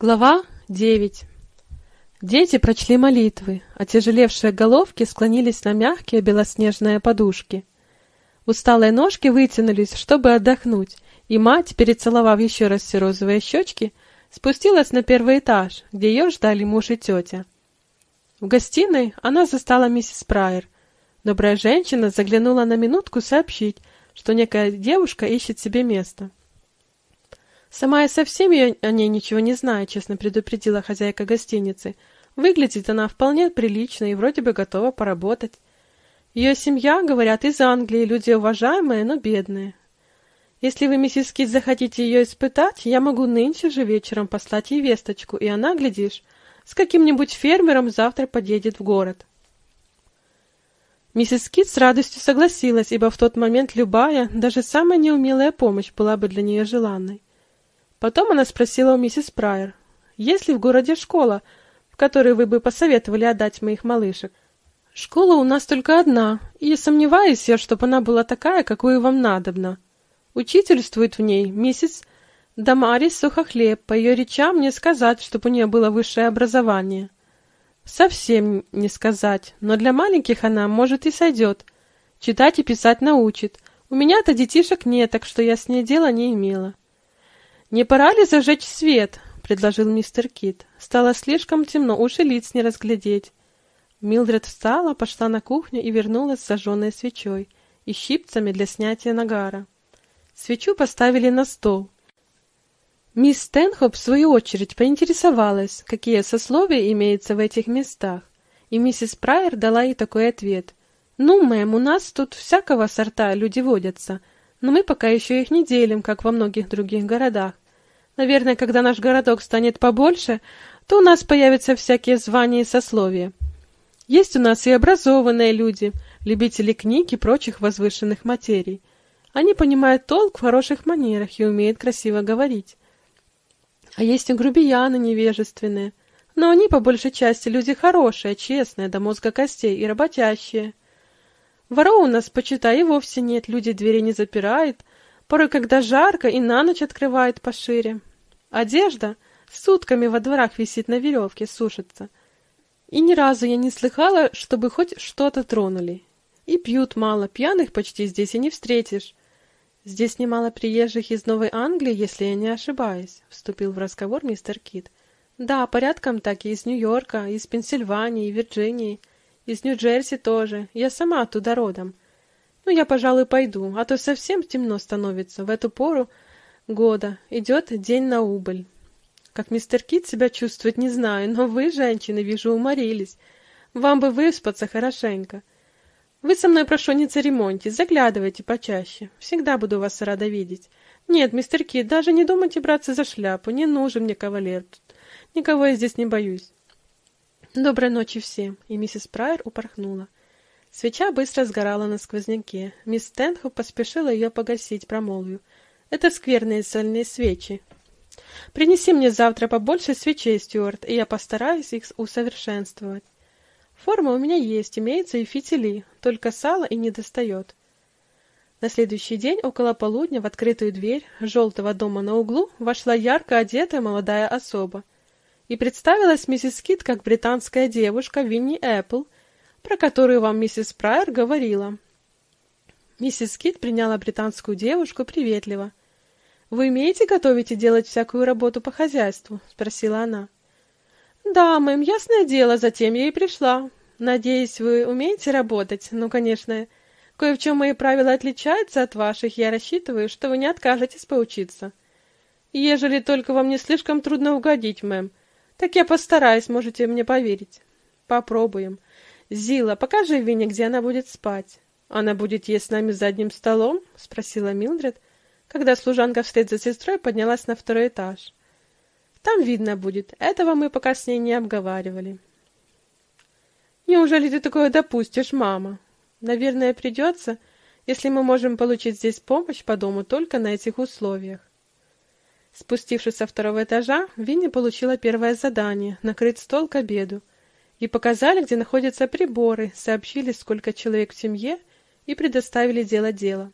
Глава 9 Дети прочли молитвы, отяжелевшие головки склонились на мягкие белоснежные подушки. Усталые ножки вытянулись, чтобы отдохнуть, и мать, перецеловав еще раз все розовые щечки, спустилась на первый этаж, где ее ждали муж и тетя. В гостиной она застала миссис Прайер. Добрая женщина заглянула на минутку сообщить, что некая девушка ищет себе место. Сама я совсем ее, о ней ничего не знаю, честно предупредила хозяйка гостиницы. Выглядит она вполне прилично и вроде бы готова поработать. Ее семья, говорят, из Англии, люди уважаемые, но бедные. Если вы, миссис Кит, захотите ее испытать, я могу нынче же вечером послать ей весточку, и она, глядишь, с каким-нибудь фермером завтра подъедет в город. Миссис Кит с радостью согласилась, ибо в тот момент любая, даже самая неумелая помощь была бы для нее желанной. Потом она спросила у миссис Прайер, есть ли в городе школа, в которой вы бы посоветовали отдать моих малышек. Школа у нас только одна, и сомневаюсь я, чтобы она была такая, какую вам надобно. Учительствует в ней миссис Дамарис Сухохлеб. По ее речам мне сказать, чтобы у нее было высшее образование. Совсем не сказать, но для маленьких она, может, и сойдет. Читать и писать научит. У меня-то детишек нет, так что я с ней дела не имела. «Не пора ли зажечь свет?» — предложил мистер Кит. Стало слишком темно, уж и лиц не разглядеть. Милдред встала, пошла на кухню и вернулась с зажженной свечой и щипцами для снятия нагара. Свечу поставили на стол. Мисс Стэнхоп, в свою очередь, поинтересовалась, какие сословия имеются в этих местах, и миссис Прайер дала ей такой ответ. «Ну, мэм, у нас тут всякого сорта люди водятся, но мы пока еще их не делим, как во многих других городах. Наверное, когда наш городок станет побольше, то у нас появятся всякие звания и сословия. Есть у нас и образованные люди, любители книг и прочих возвышенных материй. Они понимают толк в хороших манерах и умеют красиво говорить. А есть и грубияны невежественные, но они по большей части люди хорошие, честные, до мозга костей и работящие. Воров у нас, почитай, и вовсе нет, люди двери не запирают, порой, когда жарко, и на ночь открывают пошире. Одежда сутками во дворах висит на веревке, сушится. И ни разу я не слыхала, чтобы хоть что-то тронули. И пьют мало, пьяных почти здесь и не встретишь. Здесь немало приезжих из Новой Англии, если я не ошибаюсь, вступил в разговор мистер Кит. Да, порядком так и из Нью-Йорка, из Пенсильвании, Вирджинии. Из Нью-Джерси тоже. Я сама оттуда родом. Ну, я, пожалуй, пойду, а то совсем темно становится. В эту пору года идет день на убыль. Как мистер Кит себя чувствует, не знаю, но вы, женщины, вижу, уморились. Вам бы выспаться хорошенько. Вы со мной, прошу, не церемоньтесь, заглядывайте почаще. Всегда буду вас рада видеть. Нет, мистер Кит, даже не думайте браться за шляпу, не нужен мне кавалер. Никого я здесь не боюсь. Доброй ночи всем, и миссис Прайер упорхнула. Свеча быстро сгорала на сквозняке. Мисс Стэнхоп поспешила ее погасить, промолвив. «Это скверные сольные свечи. Принеси мне завтра побольше свечей, Стюарт, и я постараюсь их усовершенствовать. Форма у меня есть, имеется и фитили, только сала и не достает». На следующий день около полудня в открытую дверь желтого дома на углу вошла ярко одетая молодая особа и представилась миссис Кит как британская девушка Винни Эппл, про которую вам миссис Прайер говорила. Миссис Кит приняла британскую девушку приветливо. «Вы умеете готовить и делать всякую работу по хозяйству?» — спросила она. «Да, мэм, ясное дело, затем я и пришла. Надеюсь, вы умеете работать? Ну, конечно, кое в чем мои правила отличаются от ваших, я рассчитываю, что вы не откажетесь поучиться. Ежели только вам не слишком трудно угодить, мэм, так я постараюсь, можете мне поверить. Попробуем. Зила, покажи Вине, где она будет спать. Она будет есть с нами за одним столом? Спросила Милдред, когда служанка вслед за сестрой поднялась на второй этаж. Там видно будет. Этого мы пока с ней не обговаривали. Неужели ты такое допустишь, мама? Наверное, придется, если мы можем получить здесь помощь по дому только на этих условиях. Спустившись со второго этажа, Винни получила первое задание — накрыть стол к обеду. И показали, где находятся приборы, сообщили, сколько человек в семье, и предоставили делать дело.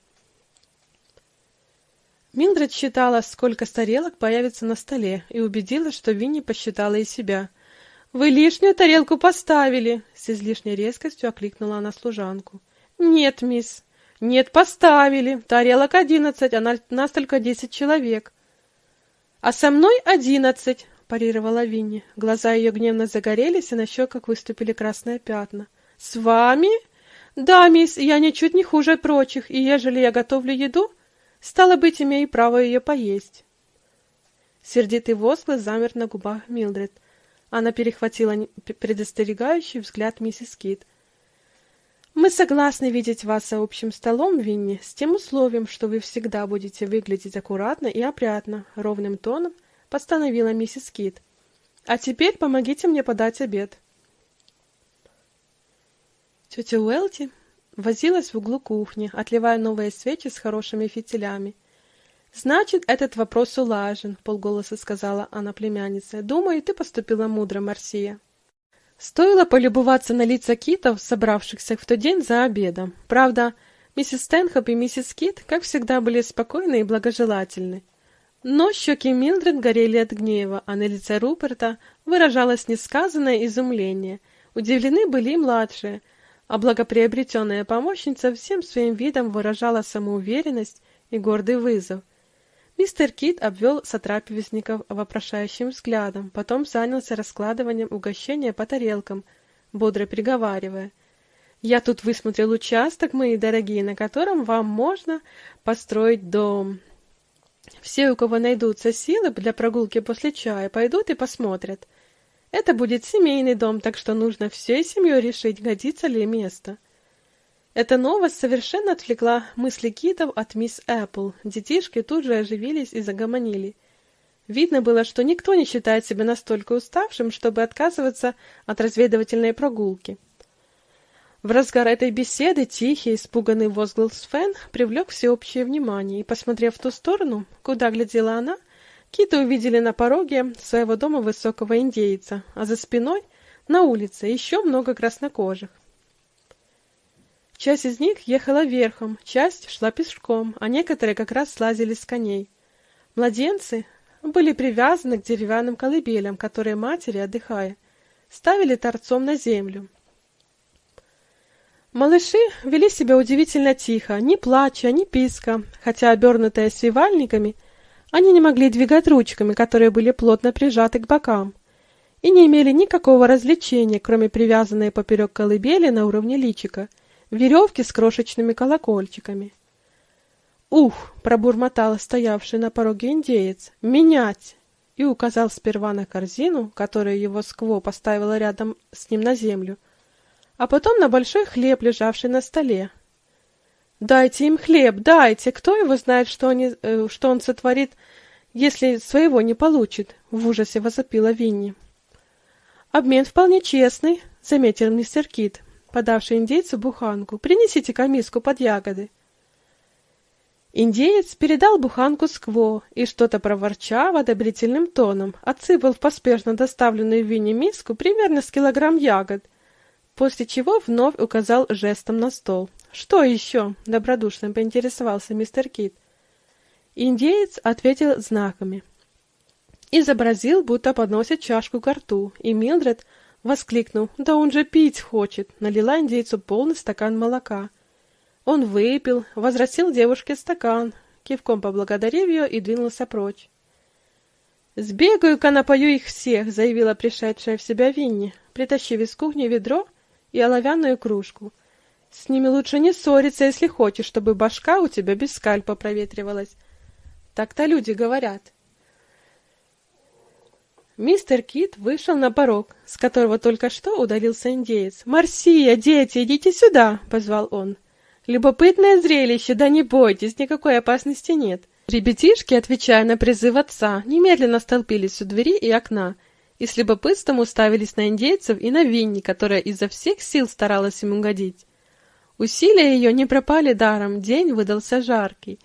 Милдред считала, сколько тарелок появится на столе, и убедилась, что Винни посчитала и себя. «Вы лишнюю тарелку поставили!» С излишней резкостью окликнула она служанку. «Нет, мисс. Нет, поставили. Тарелок одиннадцать, а на нас только десять человек». «А со мной одиннадцать!» — парировала Винни. Глаза ее гневно загорелись, и на щеках выступили красные пятна. «С вами?» «Да, мисс, я ничуть не хуже прочих, и ежели я готовлю еду, Стало быть, имею право ее поесть. Сердитый возглас замер на губах Милдред. Она перехватила предостерегающий взгляд миссис Кит. «Мы согласны видеть вас за общим столом, Винни, с тем условием, что вы всегда будете выглядеть аккуратно и опрятно», — ровным тоном постановила миссис Кит. «А теперь помогите мне подать обед». Тетя Уэлти возилась в углу кухни, отливая новые свечи с хорошими фитилями. «Значит, этот вопрос улажен», — полголоса сказала она племяннице. «Думаю, ты поступила мудро, Марсия». Стоило полюбоваться на лица китов, собравшихся в тот день за обедом. Правда, миссис Стэнхоп и миссис Кит, как всегда, были спокойны и благожелательны. Но щеки Милдред горели от гнева, а на лице Руперта выражалось несказанное изумление. Удивлены были и младшие — а благоприобретенная помощница всем своим видом выражала самоуверенность и гордый вызов. Мистер Кит обвел сотрапезников вопрошающим взглядом, потом занялся раскладыванием угощения по тарелкам, бодро приговаривая. «Я тут высмотрел участок, мои дорогие, на котором вам можно построить дом. Все, у кого найдутся силы для прогулки после чая, пойдут и посмотрят. Это будет семейный дом, так что нужно всей семьей решить, годится ли место. Эта новость совершенно отвлекла мысли Китов от мисс Эппл. Детишки тут же оживились и загомонили. Видно было, что никто не считает себя настолько уставшим, чтобы отказываться от разведывательной прогулки. В разгар этой беседы тихий, испуганный возглас Фен привлек всеобщее внимание, и, посмотрев в ту сторону, куда глядела она, Киты увидели на пороге своего дома высокого индейца, а за спиной, на улице, еще много краснокожих. Часть из них ехала верхом, часть шла пешком, а некоторые как раз слазили с коней. Младенцы были привязаны к деревянным колыбелям, которые матери, отдыхая, ставили торцом на землю. Малыши вели себя удивительно тихо, ни плача, ни писка, хотя обернутые свивальниками они не могли двигать ручками, которые были плотно прижаты к бокам, и не имели никакого развлечения, кроме привязанной поперек колыбели на уровне личика, веревки с крошечными колокольчиками. «Ух!» — пробурмотал стоявший на пороге индеец. «Менять!» и указал сперва на корзину, которую его скво поставила рядом с ним на землю, а потом на большой хлеб, лежавший на столе. Дайте им хлеб, дайте. Кто его знает, что они, э, что он сотворит, если своего не получит? В ужасе возопила Винни. Обмен вполне честный, заметил мистер Кит, подавший индейцу буханку. Принесите камиску под ягоды. Индеец передал буханку Скво и, что-то проворчав одобрительным тоном, отсыпал в поспешно доставленную Винни миску примерно с килограмм ягод, после чего вновь указал жестом на стол. «Что еще?» — добродушно поинтересовался мистер Кит. Индеец ответил знаками. Изобразил, будто подносит чашку к рту, и Милдред воскликнул «Да он же пить хочет!» налила индейцу полный стакан молока. Он выпил, возвратил девушке стакан, кивком поблагодарив ее и двинулся прочь. «Сбегаю-ка напою их всех», — заявила пришедшая в себя Винни, притащив из кухни ведро и оловянную кружку — с ними лучше не ссориться, если хочешь, чтобы башка у тебя без скальпа проветривалась. Так-то люди говорят. Мистер Кит вышел на порог, с которого только что удалился индеец. «Марсия, дети, идите сюда!» — позвал он. «Любопытное зрелище, да не бойтесь, никакой опасности нет». Ребятишки, отвечая на призыв отца, немедленно столпились у двери и окна и с любопытством уставились на индейцев и на Винни, которая изо всех сил старалась им угодить. Усилия ее не пропали даром, день выдался жаркий.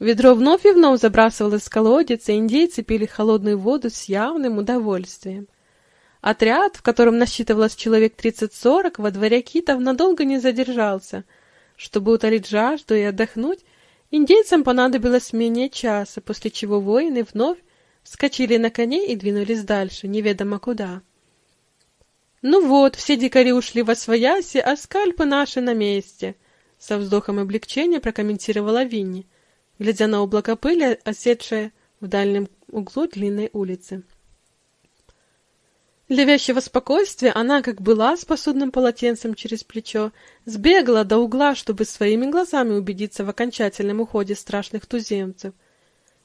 Ведро вновь и вновь забрасывалось в колодец, и индейцы пили холодную воду с явным удовольствием. Отряд, в котором насчитывалось человек тридцать-сорок, во дворе китов надолго не задержался. Чтобы утолить жажду и отдохнуть, Индейцам понадобилось менее часа, после чего воины вновь вскочили на коней и двинулись дальше, неведомо куда. «Ну вот, все дикари ушли во свояси, а скальпы наши на месте», — со вздохом облегчения прокомментировала Винни, глядя на облако пыли, оседшее в дальнем углу длинной улицы. Для вещего спокойствия она, как была, с посудным полотенцем через плечо, сбегала до угла, чтобы своими глазами убедиться в окончательном уходе страшных туземцев.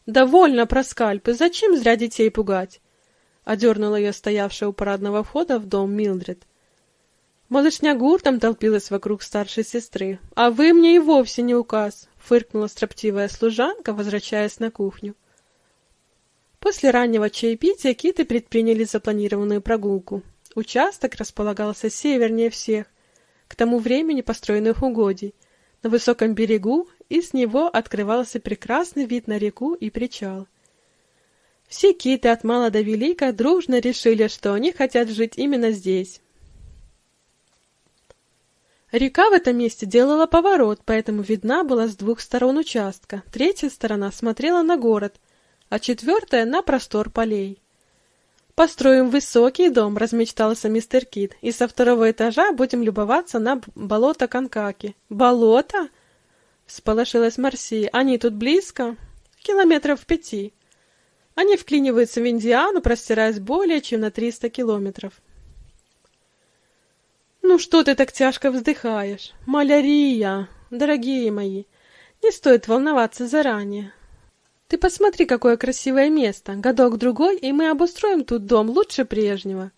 «Довольно про скальпы, зачем зря детей пугать?» — одернула ее стоявшая у парадного входа в дом Милдред. Малышня гуртом толпилась вокруг старшей сестры. «А вы мне и вовсе не указ!» — фыркнула строптивая служанка, возвращаясь на кухню. После раннего чаепития киты предприняли запланированную прогулку. Участок располагался севернее всех, к тому времени построенных угодий, на высоком берегу, и с него открывался прекрасный вид на реку и причал. Все киты от мала до велика дружно решили, что они хотят жить именно здесь. Река в этом месте делала поворот, поэтому видна была с двух сторон участка. Третья сторона смотрела на город — а четвертая — на простор полей. «Построим высокий дом», — размечтался мистер Кит, «и со второго этажа будем любоваться на болото Канкаки». «Болото?» — всполошилась Марсия. «Они тут близко?» «Километров пяти». Они вклиниваются в Индиану, простираясь более чем на триста километров. «Ну что ты так тяжко вздыхаешь? Малярия! Дорогие мои, не стоит волноваться заранее. Ты посмотри, какое красивое место. Годок-другой, и мы обустроим тут дом лучше прежнего.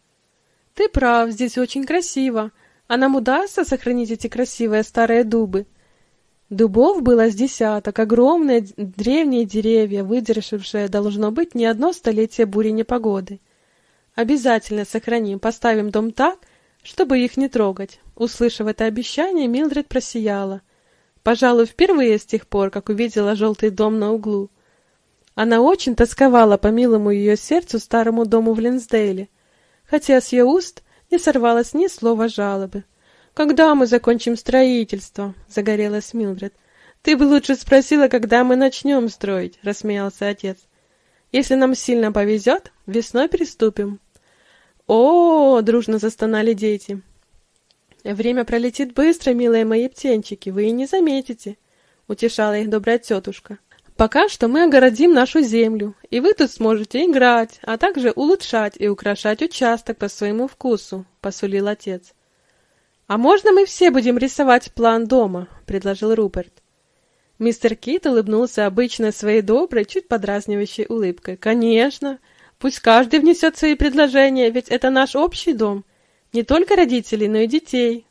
Ты прав, здесь очень красиво. А нам удастся сохранить эти красивые старые дубы. Дубов было с десяток, огромные древние деревья, выдержавшие, должно быть, не одно столетие бури непогоды. Обязательно сохраним, поставим дом так, чтобы их не трогать. Услышав это обещание, Милдред просияла. Пожалуй, впервые с тех пор, как увидела желтый дом на углу. Она очень тосковала по милому ее сердцу старому дому в Линсдейле, хотя с ее уст не сорвалось ни слова жалобы. «Когда мы закончим строительство?» — загорелась Милдред. «Ты бы лучше спросила, когда мы начнем строить», — рассмеялся отец. «Если нам сильно повезет, весной приступим». «О!», дружно застонали дети. «Время пролетит быстро, милые мои птенчики, вы и не заметите», — утешала их добрая тетушка. Пока что мы огородим нашу землю, и вы тут сможете играть, а также улучшать и украшать участок по своему вкусу, — посулил отец. — А можно мы все будем рисовать план дома? — предложил Руперт. Мистер Кит улыбнулся обычной своей доброй, чуть подразнивающей улыбкой. — Конечно! Пусть каждый внесет свои предложения, ведь это наш общий дом. Не только родителей, но и детей.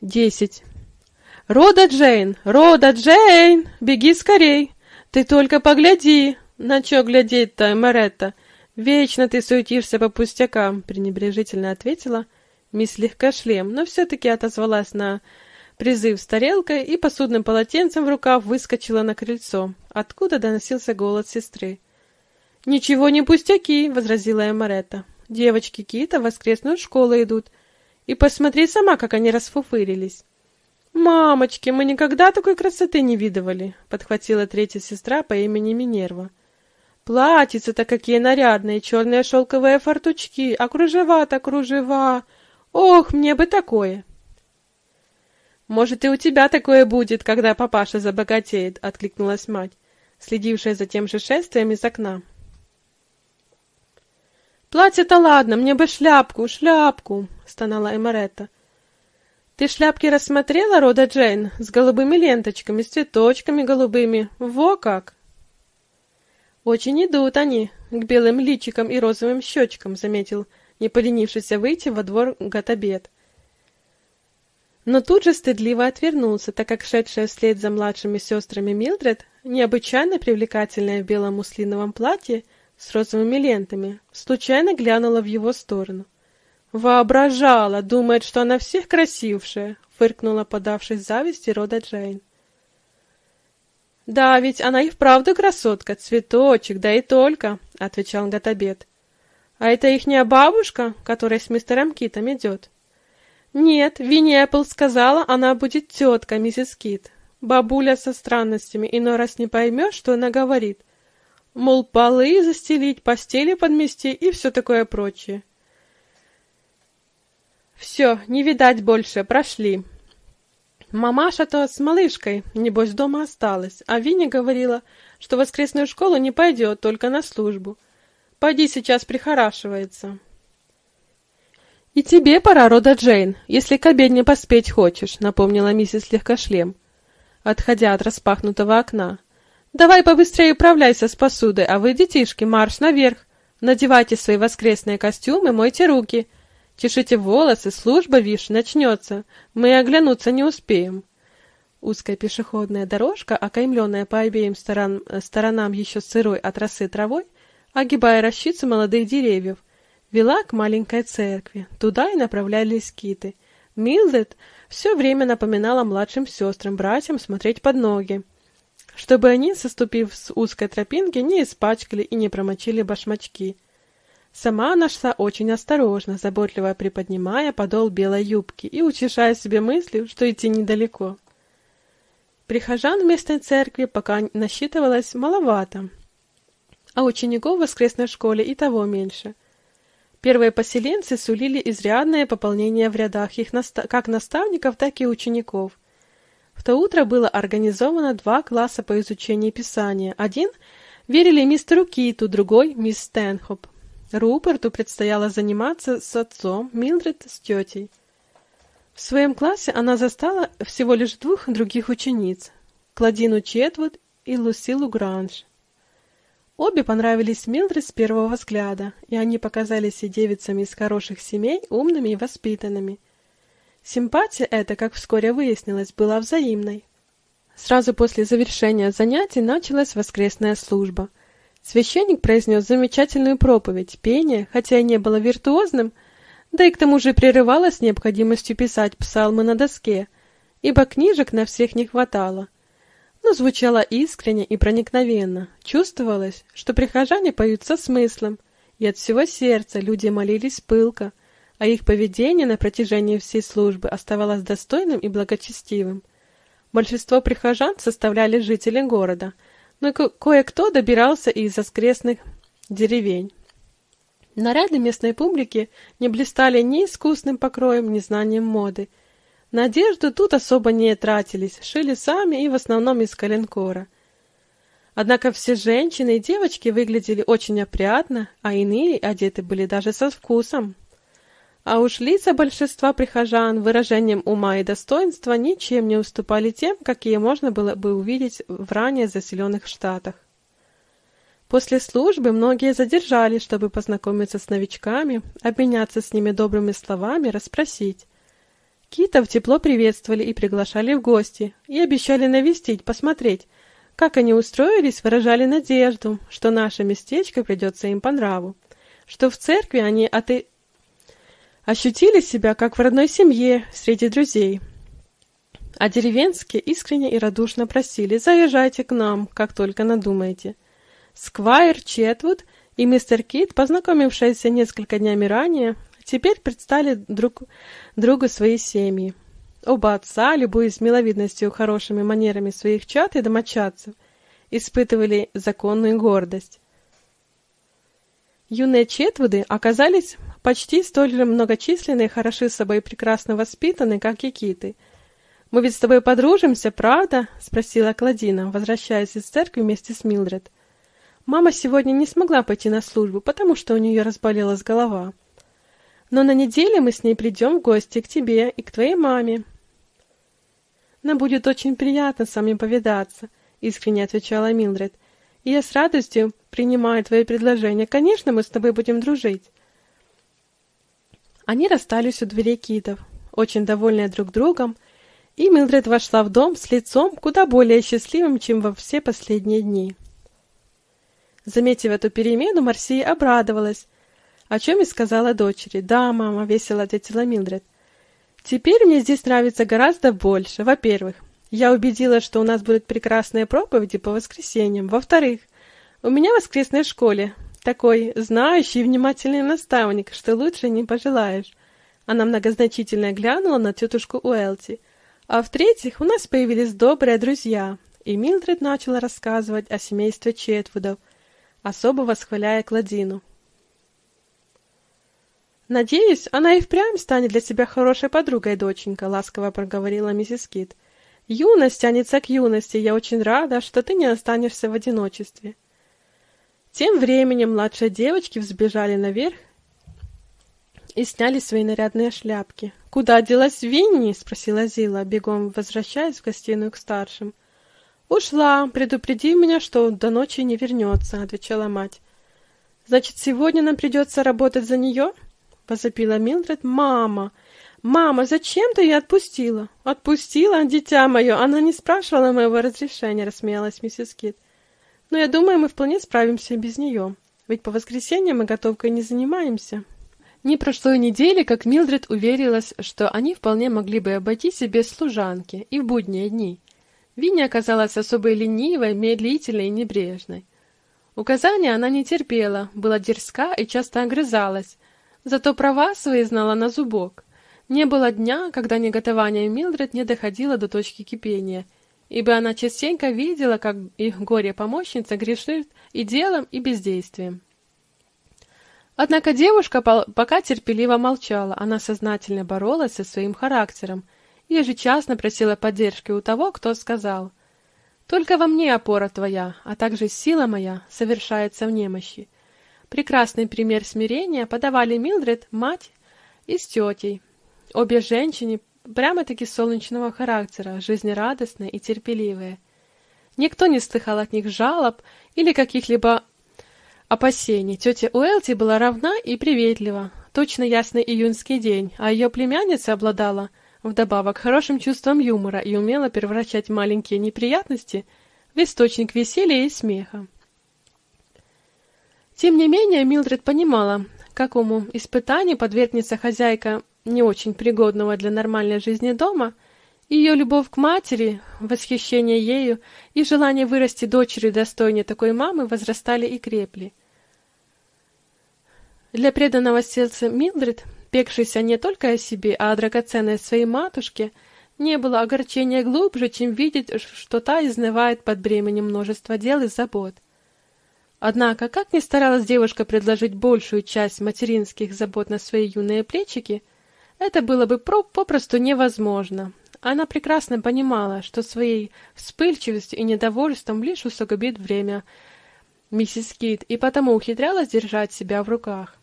Десять. «Рода Джейн! Рода Джейн! Беги скорей! Ты только погляди! На чё глядеть-то, Маретта? Вечно ты суетишься по пустякам!» — пренебрежительно ответила мисс Легкошлем, но все-таки отозвалась на призыв с тарелкой и посудным полотенцем в рукав выскочила на крыльцо, откуда доносился голос сестры. «Ничего не пустяки!» — возразила Эмаретта. «Девочки Кита в воскресную школу идут. И посмотри сама, как они расфуфырились!» «Мамочки, мы никогда такой красоты не видывали!» — подхватила третья сестра по имени Минерва. «Платьица-то какие нарядные, черные шелковые фартучки, а кружева-то кружева! Ох, мне бы такое!» «Может, и у тебя такое будет, когда папаша забогатеет», — откликнулась мать, следившая за тем же шествием из окна. «Платье-то ладно, мне бы шляпку, шляпку!» — стонала Эмаретта. Ты шляпки рассмотрела, Рода Джейн, с голубыми ленточками, с цветочками голубыми? Во как! Очень идут они к белым личикам и розовым щечкам, заметил, не поленившийся выйти во двор Гатабет. Но тут же стыдливо отвернулся, так как шедшая вслед за младшими сестрами Милдред, необычайно привлекательная в белом муслиновом платье с розовыми лентами, случайно глянула в его сторону. «Воображала, думает, что она всех красившая», — фыркнула, подавшись зависти рода Джейн. «Да, ведь она и вправду красотка, цветочек, да и только», — отвечал Гатабет. «А это ихняя бабушка, которая с мистером Китом идет?» «Нет, Винни Эппл сказала, она будет тетка, миссис Кит», Бабуля со странностями, иной раз не поймешь, что она говорит. Мол, полы застелить, постели подмести и все такое прочее. Все, не видать больше, прошли. Мамаша-то с малышкой, небось, дома осталась, а Виня говорила, что в воскресную школу не пойдет, только на службу. Пойди сейчас прихорашивается. И тебе пора, рода Джейн, если к обедне поспеть хочешь, напомнила миссис Легкошлем, отходя от распахнутого окна. Давай побыстрее управляйся с посудой, а вы, детишки, марш наверх. Надевайте свои воскресные костюмы, мойте руки. Чешите волосы, служба, вишь, начнется. Мы оглянуться не успеем. Узкая пешеходная дорожка, окаймленная по обеим сторон, сторонам еще сырой от росы травой, огибая рощицу молодых деревьев, вела к маленькой церкви. Туда и направлялись киты. Милдред все время напоминала младшим сестрам, братьям смотреть под ноги, чтобы они, соступив с узкой тропинки, не испачкали и не промочили башмачки. Сама она шла очень осторожно, заботливо приподнимая подол белой юбки и утешая себе мыслью, что идти недалеко. Прихожан в местной церкви пока насчитывалось маловато, а учеников в воскресной школе и того меньше. Первые поселенцы сулили изрядное пополнение в рядах их наста как наставников, так и учеников. То утро было организовано два класса по изучению Писания. Один верили мистеру Киту, другой — мисс Стэнхоп. Руперту предстояло заниматься с отцом, Милдред с тетей. В своем классе она застала всего лишь двух других учениц — Кладину Четвуд и Лусилу Гранж. Обе понравились Милдред с первого взгляда, и они показались и девицами из хороших семей, умными и воспитанными. Симпатия эта, как вскоре выяснилось, была взаимной. Сразу после завершения занятий началась воскресная служба — Священник произнес замечательную проповедь, пение, хотя и не было виртуозным, да и к тому же прерывалось необходимостью писать псалмы на доске, ибо книжек на всех не хватало. Но звучало искренне и проникновенно. Чувствовалось, что прихожане поют со смыслом, и от всего сердца люди молились пылко, а их поведение на протяжении всей службы оставалось достойным и благочестивым. Большинство прихожан составляли жители города – но кое-кто добирался и из воскресных деревень. Наряды местной публики не блистали ни искусным покроем, ни знанием моды. На одежду тут особо не тратились, шили сами и в основном из коленкора. Однако все женщины и девочки выглядели очень опрятно, а иные одеты были даже со вкусом. А уж лица большинства прихожан выражением ума и достоинства ничем не уступали тем, какие можно было бы увидеть в ранее заселенных штатах. После службы многие задержались, чтобы познакомиться с новичками, обменяться с ними добрыми словами, расспросить. Китов тепло приветствовали и приглашали в гости, и обещали навестить, посмотреть, как они устроились, выражали надежду, что наше местечко придется им по нраву, что в церкви они от ощутили себя как в родной семье среди друзей. А деревенские искренне и радушно просили «Заезжайте к нам, как только надумаете». Сквайр Четвуд и мистер Кит, познакомившиеся несколько днями ранее, теперь предстали друг другу своей семьи. Оба отца, любуясь миловидностью и хорошими манерами своих чад и домочадцев, испытывали законную гордость. Юные Четвуды оказались почти столь же многочисленные, хороши собой и прекрасно воспитаны, как и киты. «Мы ведь с тобой подружимся, правда?» — спросила Кладина, возвращаясь из церкви вместе с Милдред. Мама сегодня не смогла пойти на службу, потому что у нее разболелась голова. Но на неделе мы с ней придем в гости к тебе и к твоей маме. Нам будет очень приятно с вами повидаться, искренне отвечала Милдред. И я с радостью принимаю твои предложения. Конечно, мы с тобой будем дружить. Они расстались у дверей Китов, очень довольные друг другом, и Милдред вошла в дом с лицом куда более счастливым, чем во все последние дни. Заметив эту перемену, Марсия обрадовалась, о чем и сказала дочери. «Да, мама», — весело ответила Милдред. «Теперь мне здесь нравится гораздо больше. Во-первых, я убедилась, что у нас будут прекрасные проповеди по воскресеньям. Во-вторых, у меня в воскресной школе такой знающий и внимательный наставник, что лучше не пожелаешь. Она многозначительно глянула на тетушку Уэлти. А в-третьих, у нас появились добрые друзья, и Милдред начала рассказывать о семействе Четвудов, особо восхваляя Кладину. «Надеюсь, она и впрямь станет для тебя хорошей подругой, доченька», — ласково проговорила миссис Кит. «Юность тянется к юности, я очень рада, что ты не останешься в одиночестве». Тем временем младшие девочки взбежали наверх и сняли свои нарядные шляпки. «Куда делась Винни?» — спросила Зила, бегом возвращаясь в гостиную к старшим. «Ушла, предупреди меня, что до ночи не вернется», — отвечала мать. «Значит, сегодня нам придется работать за нее?» — возопила Милдред. «Мама! Мама, зачем ты ее отпустила?» «Отпустила, дитя мое! Она не спрашивала моего разрешения», — рассмеялась миссис Кит. «Но я думаю, мы вполне справимся без нее. Ведь по воскресеньям мы готовкой не занимаемся». Не прошло и недели, как Милдред уверилась, что они вполне могли бы обойтись без служанки и в будние дни. Винни оказалась особо ленивой, медлительной и небрежной. Указания она не терпела, была дерзка и часто огрызалась, зато права свои знала на зубок. Не было дня, когда неготование Милдред не доходило до точки кипения, ибо она частенько видела, как их горе-помощница грешит и делом, и бездействием. Однако девушка пока терпеливо молчала, она сознательно боролась со своим характером – ежечасно просила поддержки у того, кто сказал «Только во мне опора твоя, а также сила моя совершается в немощи». Прекрасный пример смирения подавали Милдред, мать и с тетей. Обе женщины прямо-таки солнечного характера, жизнерадостные и терпеливые. Никто не слыхал от них жалоб или каких-либо опасений. Тетя Уэлти была равна и приветлива, точно ясный июньский день, а ее племянница обладала – Вдобавок, хорошим чувством юмора и умела превращать маленькие неприятности в источник веселья и смеха. Тем не менее, Милдред понимала, какому испытанию подвергнется хозяйка не очень пригодного для нормальной жизни дома, ее любовь к матери, восхищение ею и желание вырасти дочерью достойнее такой мамы возрастали и крепли. Для преданного сердца Милдред пекшийся не только о себе, а о драгоценной своей матушке, не было огорчения глубже, чем видеть, что та изнывает под бременем множества дел и забот. Однако, как ни старалась девушка предложить большую часть материнских забот на свои юные плечики, это было бы попросту невозможно. Она прекрасно понимала, что своей вспыльчивостью и недовольством лишь усугубит время миссис Кит, и потому ухитрялась держать себя в руках.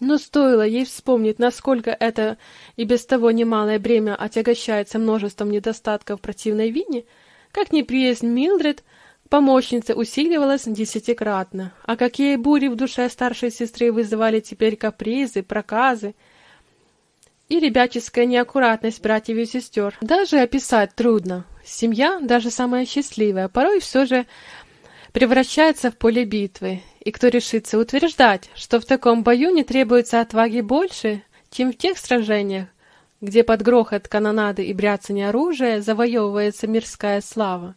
Но стоило ей вспомнить, насколько это и без того немалое бремя отягощается множеством недостатков противной Винни, как неприязнь Милдред помощницы усиливалась десятикратно, а какие бури в душе старшей сестры вызывали теперь капризы, проказы и ребяческая неаккуратность братьев и сестер. Даже описать трудно. Семья, даже самая счастливая, порой все же превращается в поле битвы, и кто решится утверждать, что в таком бою не требуется отваги больше, чем в тех сражениях, где под грохот канонады и бряцание оружия завоевывается мирская слава.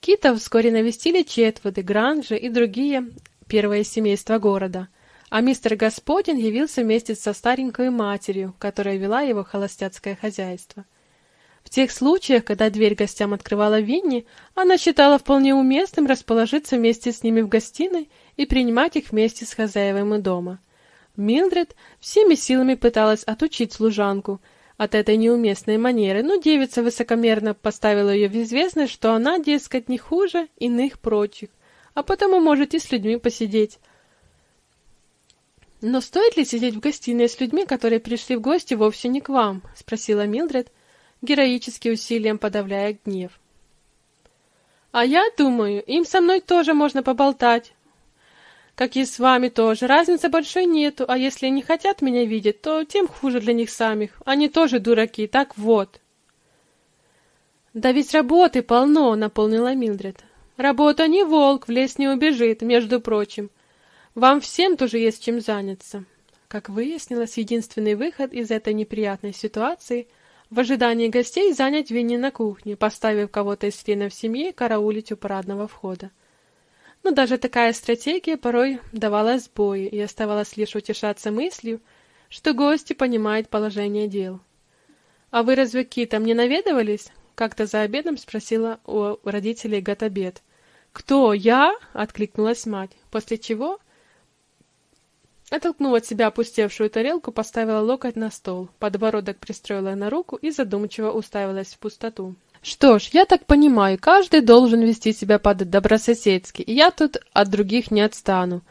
Китов вскоре навестили Четвуды, Гранжи и другие первые семейства города, а мистер Господин явился вместе со старенькой матерью, которая вела его холостяцкое хозяйство. В тех случаях, когда дверь гостям открывала Винни, она считала вполне уместным расположиться вместе с ними в гостиной и принимать их вместе с хозяевами дома. Милдред всеми силами пыталась отучить служанку от этой неуместной манеры, но девица высокомерно поставила ее в известность, что она, дескать, не хуже иных прочих, а потому может и с людьми посидеть. «Но стоит ли сидеть в гостиной с людьми, которые пришли в гости вовсе не к вам?» — спросила Милдред, героически усилием подавляя гнев. А я думаю, им со мной тоже можно поболтать. Как и с вами тоже. Разницы большой нету, а если они хотят меня видеть, то тем хуже для них самих. Они тоже дураки, так вот. Да ведь работы полно, наполнила Милдред. Работа не волк, в лес не убежит, между прочим. Вам всем тоже есть чем заняться. Как выяснилось, единственный выход из этой неприятной ситуации в ожидании гостей занять Винни на кухне, поставив кого-то из членов семьи караулить у парадного входа. Но даже такая стратегия порой давала сбои, и оставалось лишь утешаться мыслью, что гости понимают положение дел. «А вы разве к Китам не наведывались?» — как-то за обедом спросила у родителей Гатабет. «Кто, я?» — откликнулась мать, после чего Оттолкнув от себя опустевшую тарелку, поставила локоть на стол, подбородок пристроила на руку и задумчиво уставилась в пустоту. «Что ж, я так понимаю, каждый должен вести себя по-добрососедски, и я тут от других не отстану.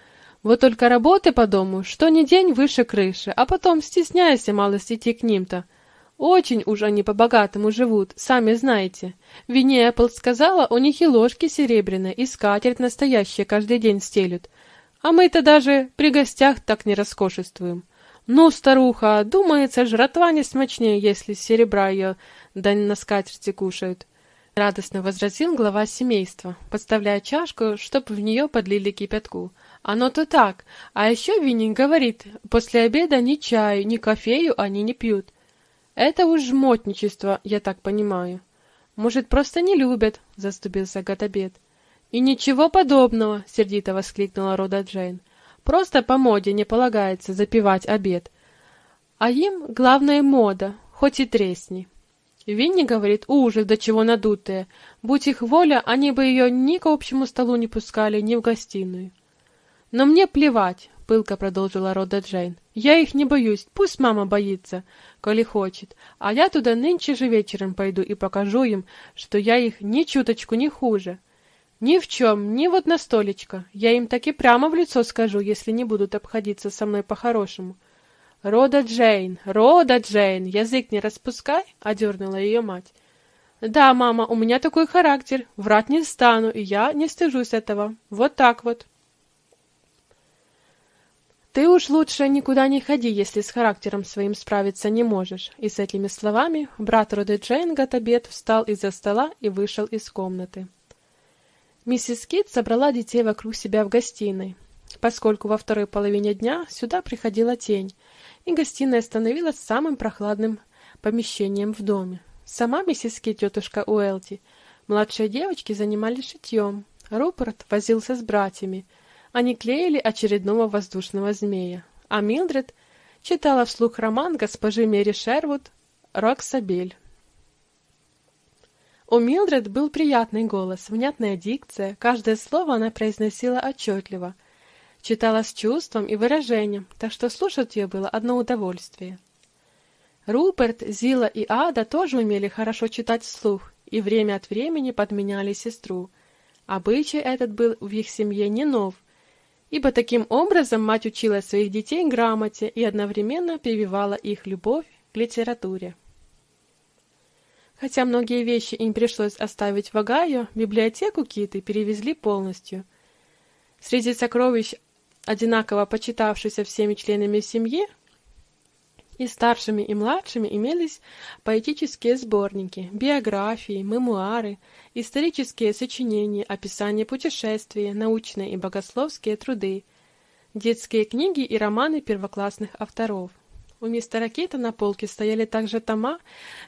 Вот только работы по дому, что ни день выше крыши, а потом стесняйся малость идти к ним-то. Очень уж они по-богатому живут, сами знаете. Винни Эппл сказала, у них и ложки серебряные, и скатерть настоящая каждый день стелют. А мы-то даже при гостях так не роскошествуем. Ну, старуха, думается, жратва не смачнее, если серебра ее да на скатерти кушают. Радостно возразил глава семейства, подставляя чашку, чтоб в нее подлили кипятку. Оно-то так. А еще Винни говорит, после обеда ни чаю, ни кофею они не пьют. Это уж жмотничество, я так понимаю. Может, просто не любят, заступился Гатабет. «И ничего подобного!» — сердито воскликнула Рода Джейн. «Просто по моде не полагается запивать обед. А им главное мода, хоть и тресни». Винни говорит, ужас, до чего надутая. Будь их воля, они бы ее ни к общему столу не пускали, ни в гостиную. «Но мне плевать», — пылко продолжила Рода Джейн. «Я их не боюсь, пусть мама боится, коли хочет, а я туда нынче же вечером пойду и покажу им, что я их ни чуточку не хуже. Ни в чем, ни вот на столечко. Я им таки прямо в лицо скажу, если не будут обходиться со мной по-хорошему. Рода Джейн, Рода Джейн, язык не распускай, одернула ее мать. Да, мама, у меня такой характер, врать не стану, и я не стыжусь этого. Вот так вот. Ты уж лучше никуда не ходи, если с характером своим справиться не можешь. И с этими словами брат Роды Джейн Гатабет встал из-за стола и вышел из комнаты. Миссис Кит собрала детей вокруг себя в гостиной, поскольку во второй половине дня сюда приходила тень, и гостиная становилась самым прохладным помещением в доме. Сама миссис Кит, тетушка Уэлти, младшие девочки занимались шитьем. Руперт возился с братьями. Они клеили очередного воздушного змея. А Милдред читала вслух роман госпожи Мэри Шервуд «Роксабель». У Милдред был приятный голос, внятная дикция, каждое слово она произносила отчетливо. Читала с чувством и выражением, так что слушать ее было одно удовольствие. Руперт, Зила и Ада тоже умели хорошо читать вслух и время от времени подменяли сестру. Обычай этот был в их семье не нов, ибо таким образом мать учила своих детей грамоте и одновременно прививала их любовь к литературе. Хотя многие вещи им пришлось оставить в Огайо, библиотеку Киты перевезли полностью. Среди сокровищ, одинаково почитавшихся всеми членами семьи, и старшими, и младшими имелись поэтические сборники, биографии, мемуары, исторические сочинения, описания путешествий, научные и богословские труды, детские книги и романы первоклассных авторов. У мистера Кейта на полке стояли также тома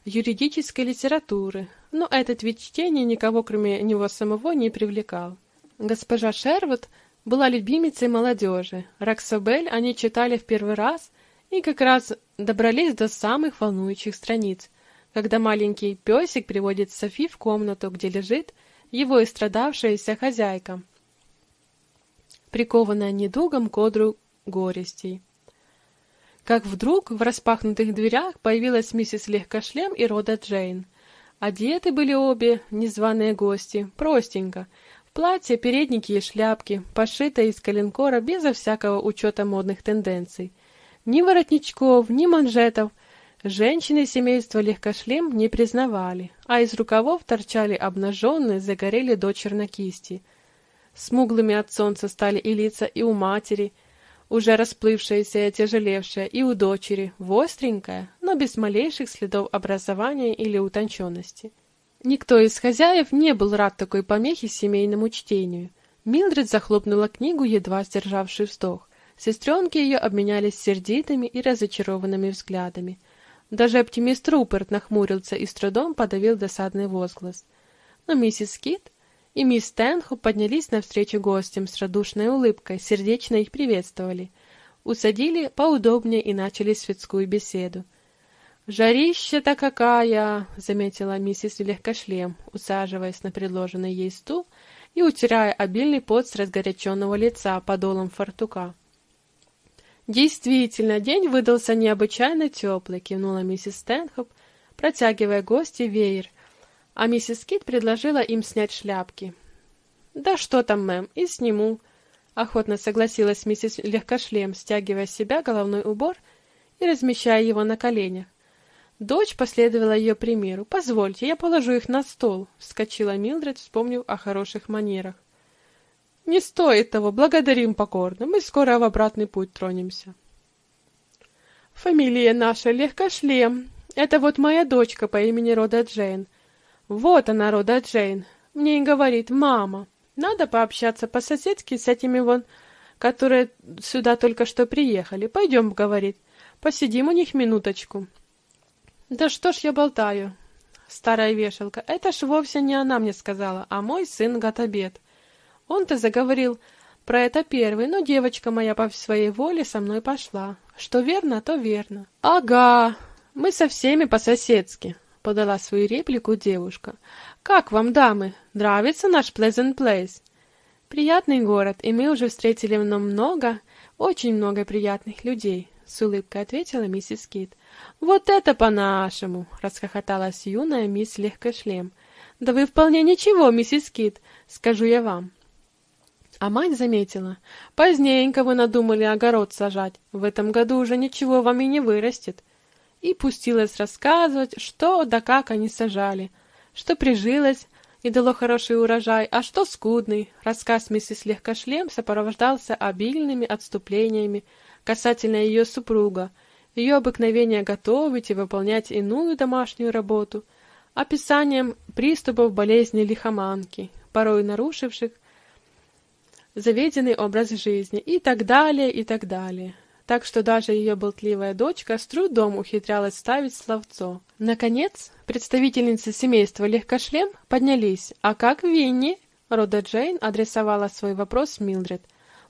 юридической литературы, но этот вид чтения никого, кроме него самого, не привлекал. Госпожа Шервуд была любимицей молодежи. Роксобель они читали в первый раз и как раз добрались до самых волнующих страниц, когда маленький песик приводит Софи в комнату, где лежит его истрадавшаяся хозяйка, прикованная недугом к одру горестей как вдруг в распахнутых дверях появилась миссис Легкошлем и Рода Джейн. Одеты были обе незваные гости, простенько, в платье, передники и шляпки, пошитые из коленкора безо всякого учета модных тенденций. Ни воротничков, ни манжетов женщины семейства Легкошлем не признавали, а из рукавов торчали обнаженные, загорели до чернокисти. Смуглыми от солнца стали и лица и у матери — уже расплывшаяся и отяжелевшая, и у дочери, востренькая, но без малейших следов образования или утонченности. Никто из хозяев не был рад такой помехе семейному чтению. Милдред захлопнула книгу, едва сдержавший вздох. Сестренки ее обменялись сердитыми и разочарованными взглядами. Даже оптимист Руперт нахмурился и с трудом подавил досадный возглас. Но миссис Кит и мисс Стэнхоп поднялись навстречу гостям с радушной улыбкой, сердечно их приветствовали. Усадили поудобнее и начали светскую беседу. «Жарища-то какая!» — заметила миссис Легкошлем, усаживаясь на предложенный ей стул и утирая обильный пот с разгоряченного лица подолом фартука. «Действительно, день выдался необычайно теплый», — кивнула миссис Стэнхоп, протягивая гости веер, а миссис Кит предложила им снять шляпки. «Да что там, мэм, и сниму», — охотно согласилась миссис Легкошлем, стягивая с себя головной убор и размещая его на коленях. Дочь последовала ее примеру. «Позвольте, я положу их на стол», — вскочила Милдред, вспомнив о хороших манерах. «Не стоит того, благодарим покорно, мы скоро в обратный путь тронемся». «Фамилия наша Легкошлем. Это вот моя дочка по имени Рода Джейн. Вот она, Рода Джейн. Мне и говорит, мама, надо пообщаться по-соседски с этими вон, которые сюда только что приехали. Пойдем, говорит, посидим у них минуточку». Да что ж я болтаю? Старая вешалка, это ж вовсе не она мне сказала, а мой сын Гатабет. Он-то заговорил про это первый, но девочка моя по своей воле со мной пошла. Что верно, то верно. Ага, мы со всеми по-соседски, подала свою реплику девушка. Как вам, дамы, нравится наш Pleasant Place? Приятный город, и мы уже встретили в нем много, очень много приятных людей, с улыбкой ответила миссис Кит. «Вот это по-нашему!» — расхохоталась юная мисс Легкошлем. «Да вы вполне ничего, миссис Кит, скажу я вам». А мать заметила. «Поздненько вы надумали огород сажать, в этом году уже ничего вам и не вырастет». И пустилась рассказывать, что да как они сажали, что прижилось и дало хороший урожай, а что скудный. Рассказ миссис Легкошлем сопровождался обильными отступлениями касательно ее супруга, ее обыкновения готовить и выполнять иную домашнюю работу, описанием приступов болезни лихоманки, порой нарушивших заведенный образ жизни и так далее, и так далее. Так что даже ее болтливая дочка с трудом ухитрялась ставить словцо. Наконец, представительницы семейства Легкошлем поднялись. «А как Винни?» Рода Джейн адресовала свой вопрос Милдред.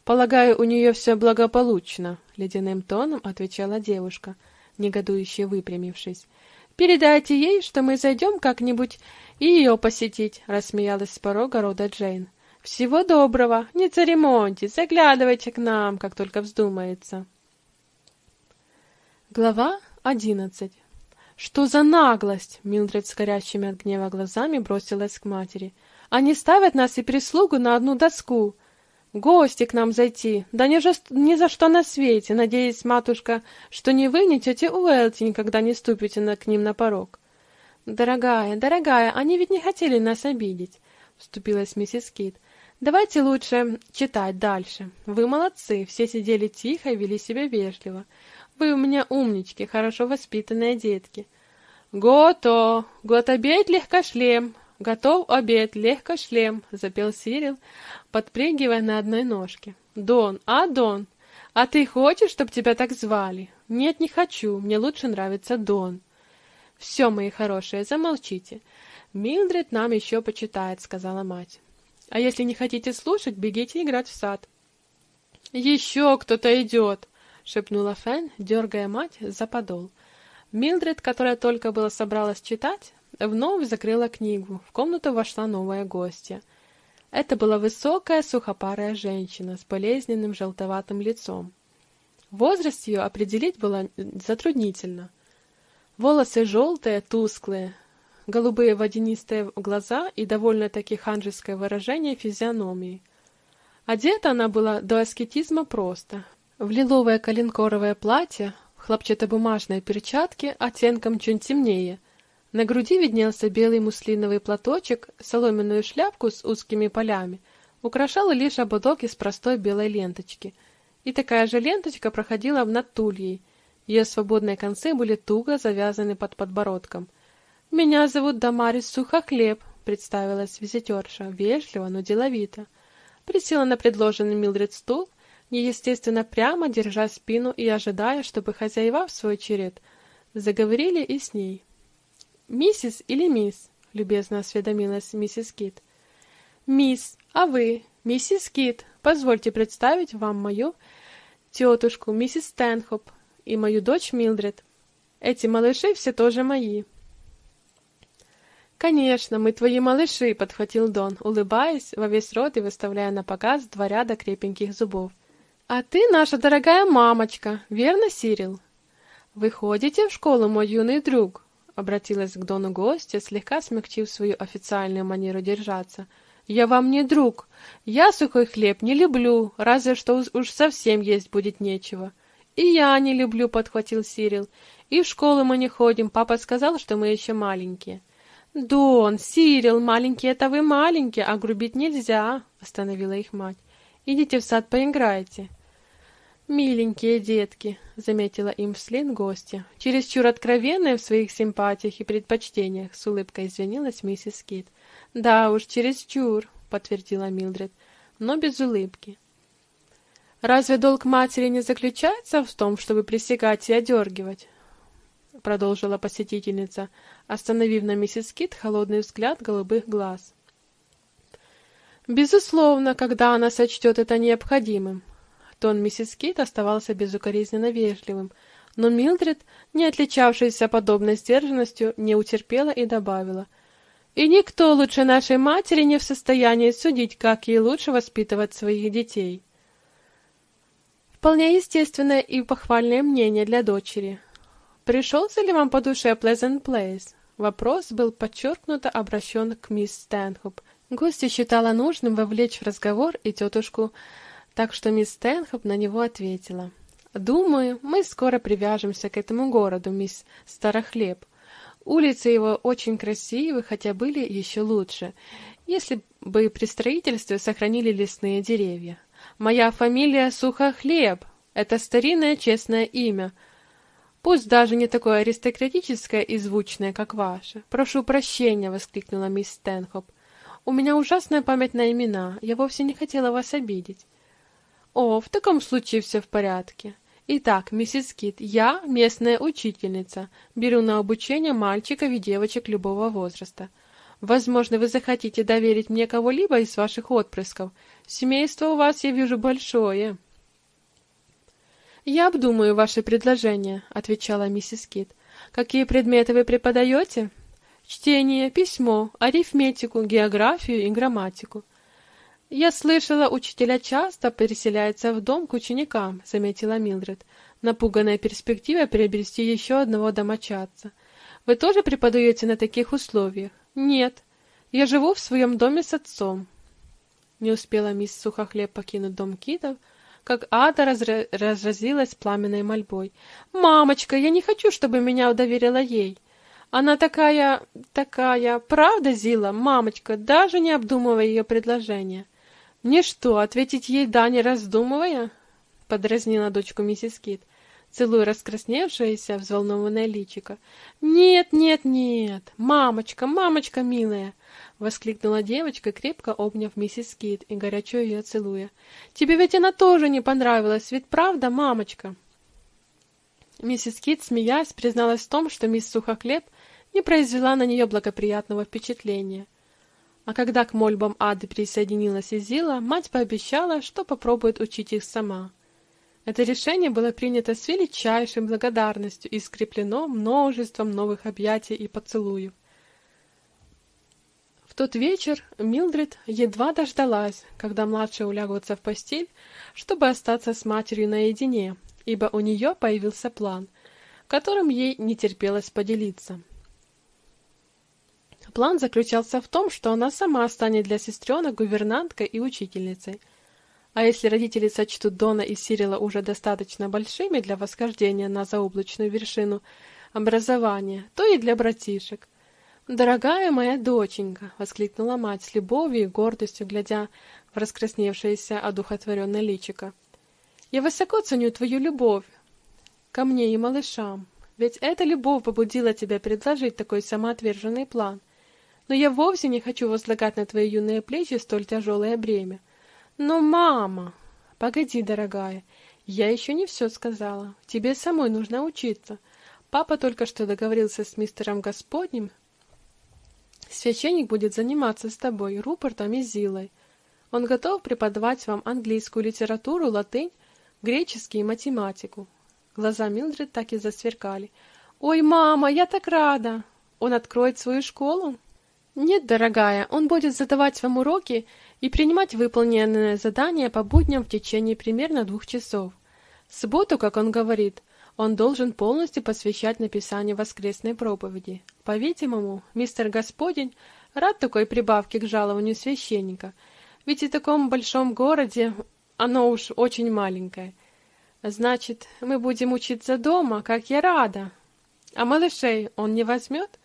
«Полагаю, у нее все благополучно», — ледяным тоном отвечала девушка, негодующе выпрямившись. «Передайте ей, что мы зайдем как-нибудь и ее посетить», — рассмеялась с порога рода Джейн. «Всего доброго, не церемоньтесь, заглядывайте к нам, как только вздумается». Глава одиннадцать «Что за наглость?» — Милдред с горящими от гнева глазами бросилась к матери. «Они ставят нас и прислугу на одну доску гости к нам зайти. Да ни, же, ни за что на свете. Надеюсь, матушка, что ни вы, ни тетя Уэлти никогда не ступите на, к ним на порог. Дорогая, дорогая, они ведь не хотели нас обидеть, вступилась миссис Кит. Давайте лучше читать дальше. Вы молодцы, все сидели тихо и вели себя вежливо. Вы у меня умнички, хорошо воспитанные детки. Гото, гот обед легкошлем, «Готов обед, легко шлем», — запел Сирил, подпрыгивая на одной ножке. «Дон, а, Дон, а ты хочешь, чтобы тебя так звали?» «Нет, не хочу, мне лучше нравится Дон». «Все, мои хорошие, замолчите. Милдред нам еще почитает», — сказала мать. «А если не хотите слушать, бегите играть в сад». «Еще кто-то идет», — шепнула Фэн, дергая мать за подол. Милдред, которая только было собралась читать, Вновь закрыла книгу. В комнату вошла новая гостья. Это была высокая, сухопарая женщина с болезненным желтоватым лицом. Возраст ее определить было затруднительно. Волосы желтые, тусклые, голубые водянистые глаза и довольно-таки ханжеское выражение физиономии. Одета она была до аскетизма просто. В лиловое коленкоровое платье, в хлопчатобумажные перчатки оттенком чуть темнее – на груди виднелся белый муслиновый платочек, соломенную шляпку с узкими полями, украшала лишь ободок из простой белой ленточки. И такая же ленточка проходила над тульей. Ее свободные концы были туго завязаны под подбородком. «Меня зовут Дамарис Сухохлеб», — представилась визитерша, вежливо, но деловито. Присела на предложенный Милдред стул, неестественно прямо, держа спину и ожидая, чтобы хозяева в свой черед заговорили и с ней. «Миссис или мисс?» — любезно осведомилась миссис Кит. «Мисс, а вы, миссис Кит, позвольте представить вам мою тетушку, миссис Стэнхоп, и мою дочь Милдред». Эти малыши все тоже мои. «Конечно, мы твои малыши», — подхватил Дон, улыбаясь во весь рот и выставляя на показ два ряда крепеньких зубов. «А ты наша дорогая мамочка, верно, Сирил?» «Вы ходите в школу, мой юный друг?» — обратилась к Дону гостья, слегка смягчив свою официальную манеру держаться. «Я вам не друг. Я сухой хлеб не люблю, разве что уж совсем есть будет нечего». «И я не люблю», — подхватил Сирил. «И в школу мы не ходим. Папа сказал, что мы еще маленькие». «Дон, Сирил, маленький это вы маленький, а грубить нельзя», — остановила их мать. «Идите в сад поиграйте». «Миленькие детки», — заметила им вслед гостья, чересчур откровенная в своих симпатиях и предпочтениях, с улыбкой извинилась миссис Кит. «Да уж, чересчур», — подтвердила Милдред, но без улыбки. «Разве долг матери не заключается в том, чтобы присягать и одергивать?» — продолжила посетительница, остановив на миссис Кит холодный взгляд голубых глаз. «Безусловно, когда она сочтет это необходимым». Тон миссис Кит оставался безукоризненно вежливым, но Милдред, не отличавшаяся подобной сдержанностью, не утерпела и добавила. «И никто лучше нашей матери не в состоянии судить, как ей лучше воспитывать своих детей». Вполне естественное и похвальное мнение для дочери. Пришелся ли вам по душе Pleasant Place? Вопрос был подчеркнуто обращен к мисс Стэнхоп. Гостья считала нужным вовлечь в разговор и тетушку, так что мисс Стэнхоп на него ответила. «Думаю, мы скоро привяжемся к этому городу, мисс Старохлеб. Улицы его очень красивы, хотя были еще лучше, если бы при строительстве сохранили лесные деревья. Моя фамилия Сухохлеб. Это старинное честное имя. Пусть даже не такое аристократическое и звучное, как ваше. Прошу прощения, воскликнула мисс Стэнхоп. У меня ужасная память на имена. Я вовсе не хотела вас обидеть. О, в таком случае все в порядке. Итак, миссис Кит, я местная учительница. Беру на обучение мальчиков и девочек любого возраста. Возможно, вы захотите доверить мне кого-либо из ваших отпрысков. Семейство у вас, я вижу, большое. Я обдумаю ваше предложение, отвечала миссис Кит. Какие предметы вы преподаете? Чтение, письмо, арифметику, географию и грамматику. Я слышала, учителя часто переселяются в дом к ученикам, заметила Милдред, напуганная перспективой приобрести еще одного домочадца. Вы тоже преподаете на таких условиях? Нет. Я живу в своем доме с отцом. Не успела мисс Сухохлеб покинуть дом Китов, как Ада разра... разразилась пламенной мольбой. «Мамочка, я не хочу, чтобы меня доверила ей. Она такая... такая... Правда, Зила, мамочка, даже не обдумывая ее предложение. Мне что, ответить ей «да», не раздумывая?» — подразнила дочку миссис Кит, целуя раскрасневшееся, взволнованное личико. «Нет, нет, нет! Мамочка, мамочка милая!» — воскликнула девочка, крепко обняв миссис Кит и горячо ее целуя. «Тебе ведь она тоже не понравилась, ведь правда, мамочка?» Миссис Кит, смеясь, призналась в том, что мисс Сухохлеб не произвела на нее благоприятного впечатления. А когда к мольбам Ады присоединилась Изила, мать пообещала, что попробует учить их сама. Это решение было принято с величайшей благодарностью и скреплено множеством новых объятий и поцелуев тот вечер Милдред едва дождалась, когда младшие улягутся в постель, чтобы остаться с матерью наедине, ибо у нее появился план, которым ей не терпелось поделиться. План заключался в том, что она сама станет для сестренок гувернанткой и учительницей. А если родители сочтут Дона и Сирила уже достаточно большими для восхождения на заоблачную вершину образования, то и для братишек – «Дорогая моя доченька!» — воскликнула мать с любовью и гордостью, глядя в раскрасневшееся одухотворенное личико. «Я высоко ценю твою любовь ко мне и малышам, ведь эта любовь побудила тебя предложить такой самоотверженный план. Но я вовсе не хочу возлагать на твои юные плечи столь тяжелое бремя. Но, мама... Погоди, дорогая, я еще не все сказала. Тебе самой нужно учиться. Папа только что договорился с мистером Господним, Священник будет заниматься с тобой, Рупертом и Зилой. Он готов преподавать вам английскую литературу, латынь, греческий и математику. Глаза Милдред так и засверкали. «Ой, мама, я так рада! Он откроет свою школу?» «Нет, дорогая, он будет задавать вам уроки и принимать выполненные задания по будням в течение примерно двух часов. В субботу, как он говорит, он должен полностью посвящать написанию воскресной проповеди. По-видимому, мистер Господень рад такой прибавке к жалованию священника, ведь и в таком большом городе оно уж очень маленькое. Значит, мы будем учиться дома, как я рада. А малышей он не возьмет?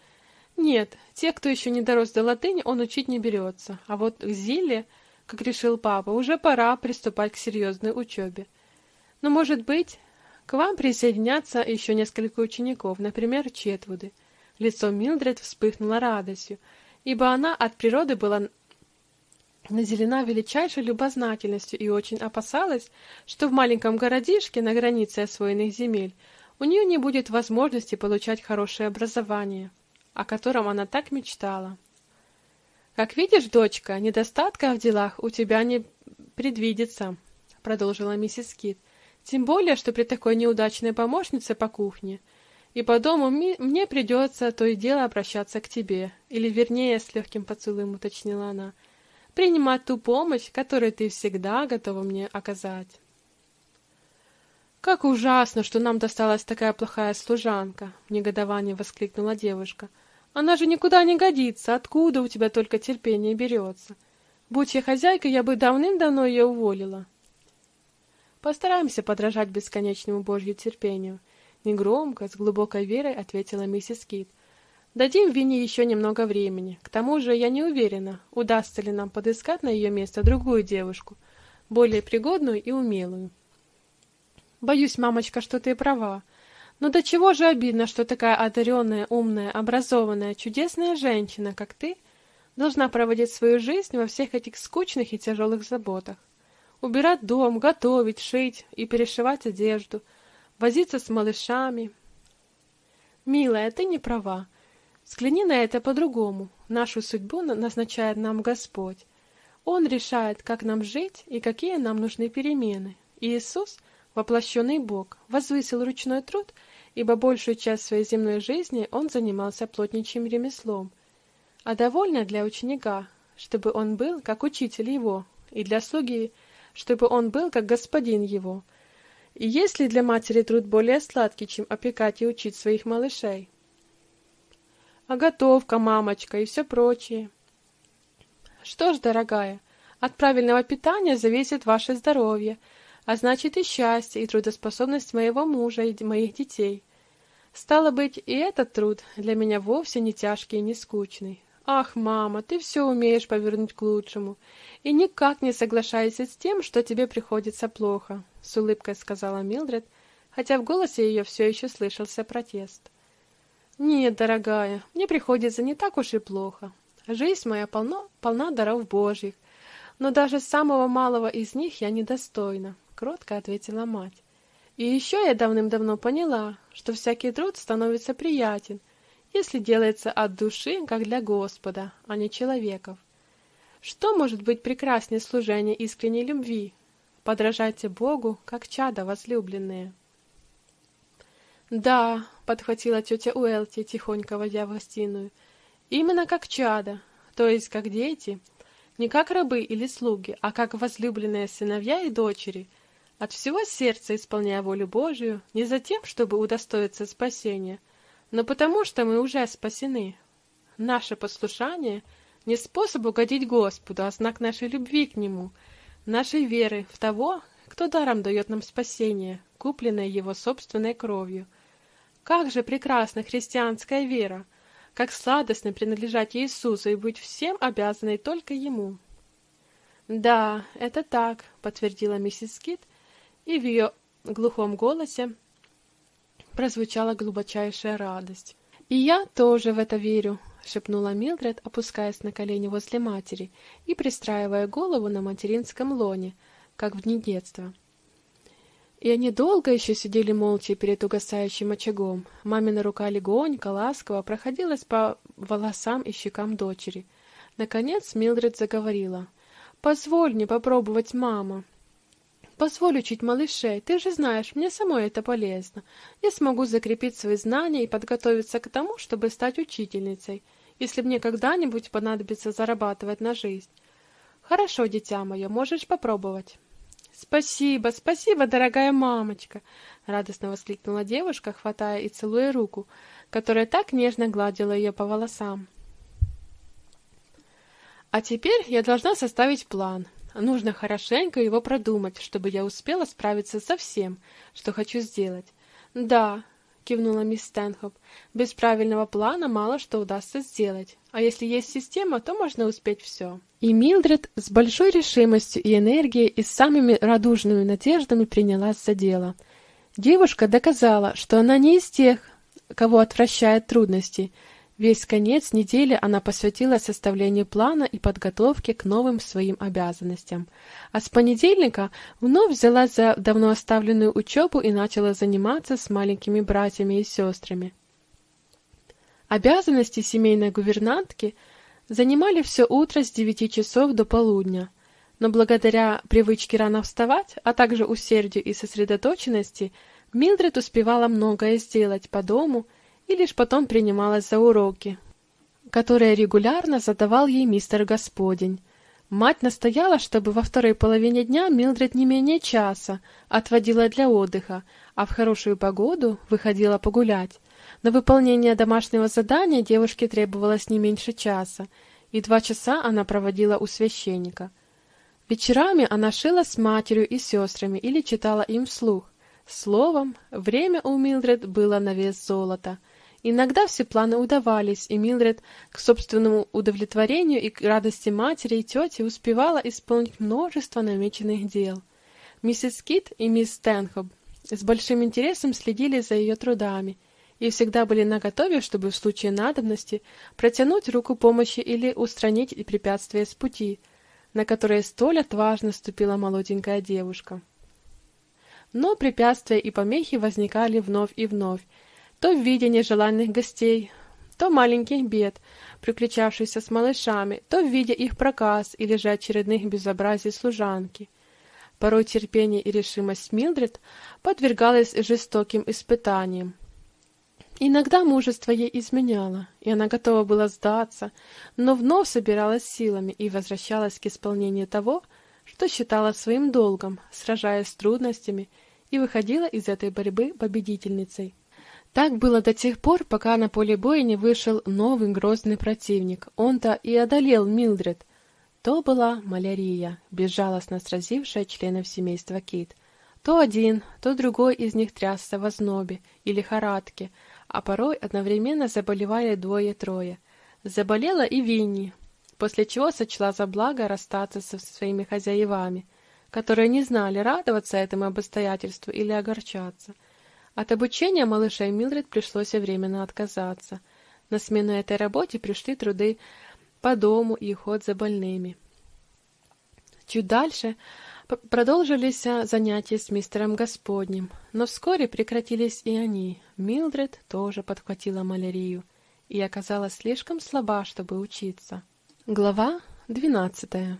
Нет, те, кто еще не дорос до латыни, он учить не берется. А вот к Зиле, как решил папа, уже пора приступать к серьезной учебе. Но, может быть, к вам присоединятся еще несколько учеников, например, Четвуды. Лицо Милдред вспыхнуло радостью, ибо она от природы была наделена величайшей любознательностью и очень опасалась, что в маленьком городишке на границе освоенных земель у нее не будет возможности получать хорошее образование, о котором она так мечтала. «Как видишь, дочка, недостатка в делах у тебя не предвидится», — продолжила миссис Кит. «Тем более, что при такой неудачной помощнице по кухне и по дому мне придется то и дело обращаться к тебе, или, вернее, с легким поцелуем уточнила она, — принимать ту помощь, которую ты всегда готова мне оказать. Как ужасно, что нам досталась такая плохая служанка, в негодовании воскликнула девушка. Она же никуда не годится, откуда у тебя только терпение берется? Будь я хозяйкой, я бы давным-давно ее уволила. Постараемся подражать бесконечному Божью терпению, негромко, с глубокой верой ответила миссис Кит. Дадим Винни еще немного времени. К тому же я не уверена, удастся ли нам подыскать на ее место другую девушку, более пригодную и умелую. Боюсь, мамочка, что ты права. Но до чего же обидно, что такая одаренная, умная, образованная, чудесная женщина, как ты, должна проводить свою жизнь во всех этих скучных и тяжелых заботах. Убирать дом, готовить, шить и перешивать одежду, возиться с малышами. Милая, ты не права. Взгляни на это по-другому. Нашу судьбу назначает нам Господь. Он решает, как нам жить и какие нам нужны перемены. Иисус, воплощенный Бог, возвысил ручной труд, ибо большую часть своей земной жизни он занимался плотничьим ремеслом. А довольно для ученика, чтобы он был как учитель его, и для слуги, чтобы он был как господин его. И есть ли для матери труд более сладкий, чем опекать и учить своих малышей? а готовка, мамочка и все прочее. Что ж, дорогая, от правильного питания зависит ваше здоровье, а значит и счастье, и трудоспособность моего мужа и моих детей. Стало быть, и этот труд для меня вовсе не тяжкий и не скучный. Ах, мама, ты все умеешь повернуть к лучшему, и никак не соглашайся с тем, что тебе приходится плохо, — с улыбкой сказала Милдред, хотя в голосе ее все еще слышался протест. Нет, дорогая, мне приходится не так уж и плохо. Жизнь моя полно, полна даров Божьих, но даже самого малого из них я недостойна, кротко ответила мать. И еще я давным-давно поняла, что всякий труд становится приятен, если делается от души, как для Господа, а не человеков. Что может быть прекраснее служения искренней любви? Подражайте Богу, как чада возлюбленные. Да, подхватила тетя Уэлти, тихонько войдя в гостиную. Именно как чада, то есть как дети, не как рабы или слуги, а как возлюбленные сыновья и дочери, от всего сердца исполняя волю Божию, не за тем, чтобы удостоиться спасения, но потому, что мы уже спасены. Наше послушание не способ угодить Господу, а знак нашей любви к Нему, нашей веры в того, кто даром дает нам спасение, купленное Его собственной кровью — как же прекрасна христианская вера! Как сладостно принадлежать Иисусу и быть всем обязанной только Ему! «Да, это так», — подтвердила миссис Кит, и в ее глухом голосе прозвучала глубочайшая радость. «И я тоже в это верю», — шепнула Милдред, опускаясь на колени возле матери и пристраивая голову на материнском лоне, как в дни детства. И они долго еще сидели молча перед угасающим очагом. Мамина рука легонько, ласково проходилась по волосам и щекам дочери. Наконец Милдред заговорила. «Позволь мне попробовать, мама». Позволь учить малышей. Ты же знаешь, мне самой это полезно. Я смогу закрепить свои знания и подготовиться к тому, чтобы стать учительницей, если мне когда-нибудь понадобится зарабатывать на жизнь. Хорошо, дитя мое, можешь попробовать. Спасибо, спасибо, дорогая мамочка, радостно воскликнула девушка, хватая и целуя руку, которая так нежно гладила ее по волосам. А теперь я должна составить план. Нужно хорошенько его продумать, чтобы я успела справиться со всем, что хочу сделать. Да, кивнула мисс Стэнхоп. Без правильного плана мало что удастся сделать, а если есть система, то можно успеть все. И Милдред с большой решимостью и энергией и с самыми радужными надеждами принялась за дело. Девушка доказала, что она не из тех, кого отвращают трудности, Весь конец недели она посвятила составлению плана и подготовке к новым своим обязанностям. А с понедельника вновь взялась за давно оставленную учебу и начала заниматься с маленькими братьями и сестрами. Обязанности семейной гувернантки занимали все утро с девяти часов до полудня. Но благодаря привычке рано вставать, а также усердию и сосредоточенности, Милдред успевала многое сделать по дому и лишь потом принималась за уроки, которые регулярно задавал ей мистер Господень. Мать настояла, чтобы во второй половине дня Милдред не менее часа отводила для отдыха, а в хорошую погоду выходила погулять. На выполнение домашнего задания девушке требовалось не меньше часа, и два часа она проводила у священника. Вечерами она шила с матерью и сестрами или читала им вслух. Словом, время у Милдред было на вес золота — Иногда все планы удавались, и Милдред к собственному удовлетворению и к радости матери и тети успевала исполнить множество намеченных дел. Миссис Кит и мисс Стэнхоп с большим интересом следили за ее трудами и всегда были наготове, чтобы в случае надобности протянуть руку помощи или устранить препятствия с пути, на которые столь отважно ступила молоденькая девушка. Но препятствия и помехи возникали вновь и вновь, то в виде нежеланных гостей, то маленьких бед, приключавшихся с малышами, то в виде их проказ или же очередных безобразий служанки. Порой терпение и решимость Милдред подвергалось жестоким испытаниям. Иногда мужество ей изменяло, и она готова была сдаться, но вновь собиралась силами и возвращалась к исполнению того, что считала своим долгом, сражаясь с трудностями, и выходила из этой борьбы победительницей. Так было до тех пор, пока на поле боя не вышел новый грозный противник. Он-то и одолел Милдред. То была малярия, безжалостно сразившая членов семейства Кит. То один, то другой из них трясся в ознобе и лихорадке, а порой одновременно заболевали двое-трое. Заболела и Винни, после чего сочла за благо расстаться со своими хозяевами, которые не знали, радоваться этому обстоятельству или огорчаться. От обучения малышей Милдред пришлось временно отказаться. На смену этой работе пришли труды по дому и уход за больными. Чуть дальше продолжились а, занятия с мистером Господним, но вскоре прекратились и они. Милдред тоже подхватила малярию и оказалась слишком слаба, чтобы учиться. Глава двенадцатая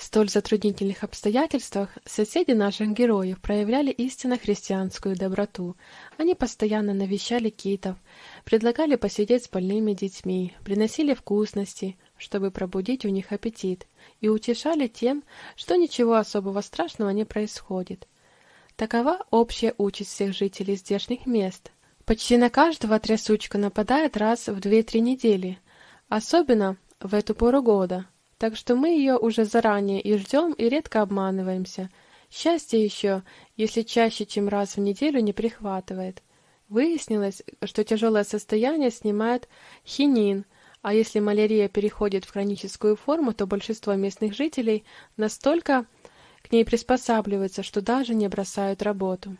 в столь затруднительных обстоятельствах соседи наших героев проявляли истинно христианскую доброту. Они постоянно навещали китов, предлагали посидеть с больными детьми, приносили вкусности, чтобы пробудить у них аппетит, и утешали тем, что ничего особого страшного не происходит. Такова общая участь всех жителей здешних мест. Почти на каждого трясучка нападает раз в две-три недели, особенно в эту пору года – так что мы ее уже заранее и ждем, и редко обманываемся. Счастье еще, если чаще, чем раз в неделю, не прихватывает. Выяснилось, что тяжелое состояние снимает хинин, а если малярия переходит в хроническую форму, то большинство местных жителей настолько к ней приспосабливаются, что даже не бросают работу.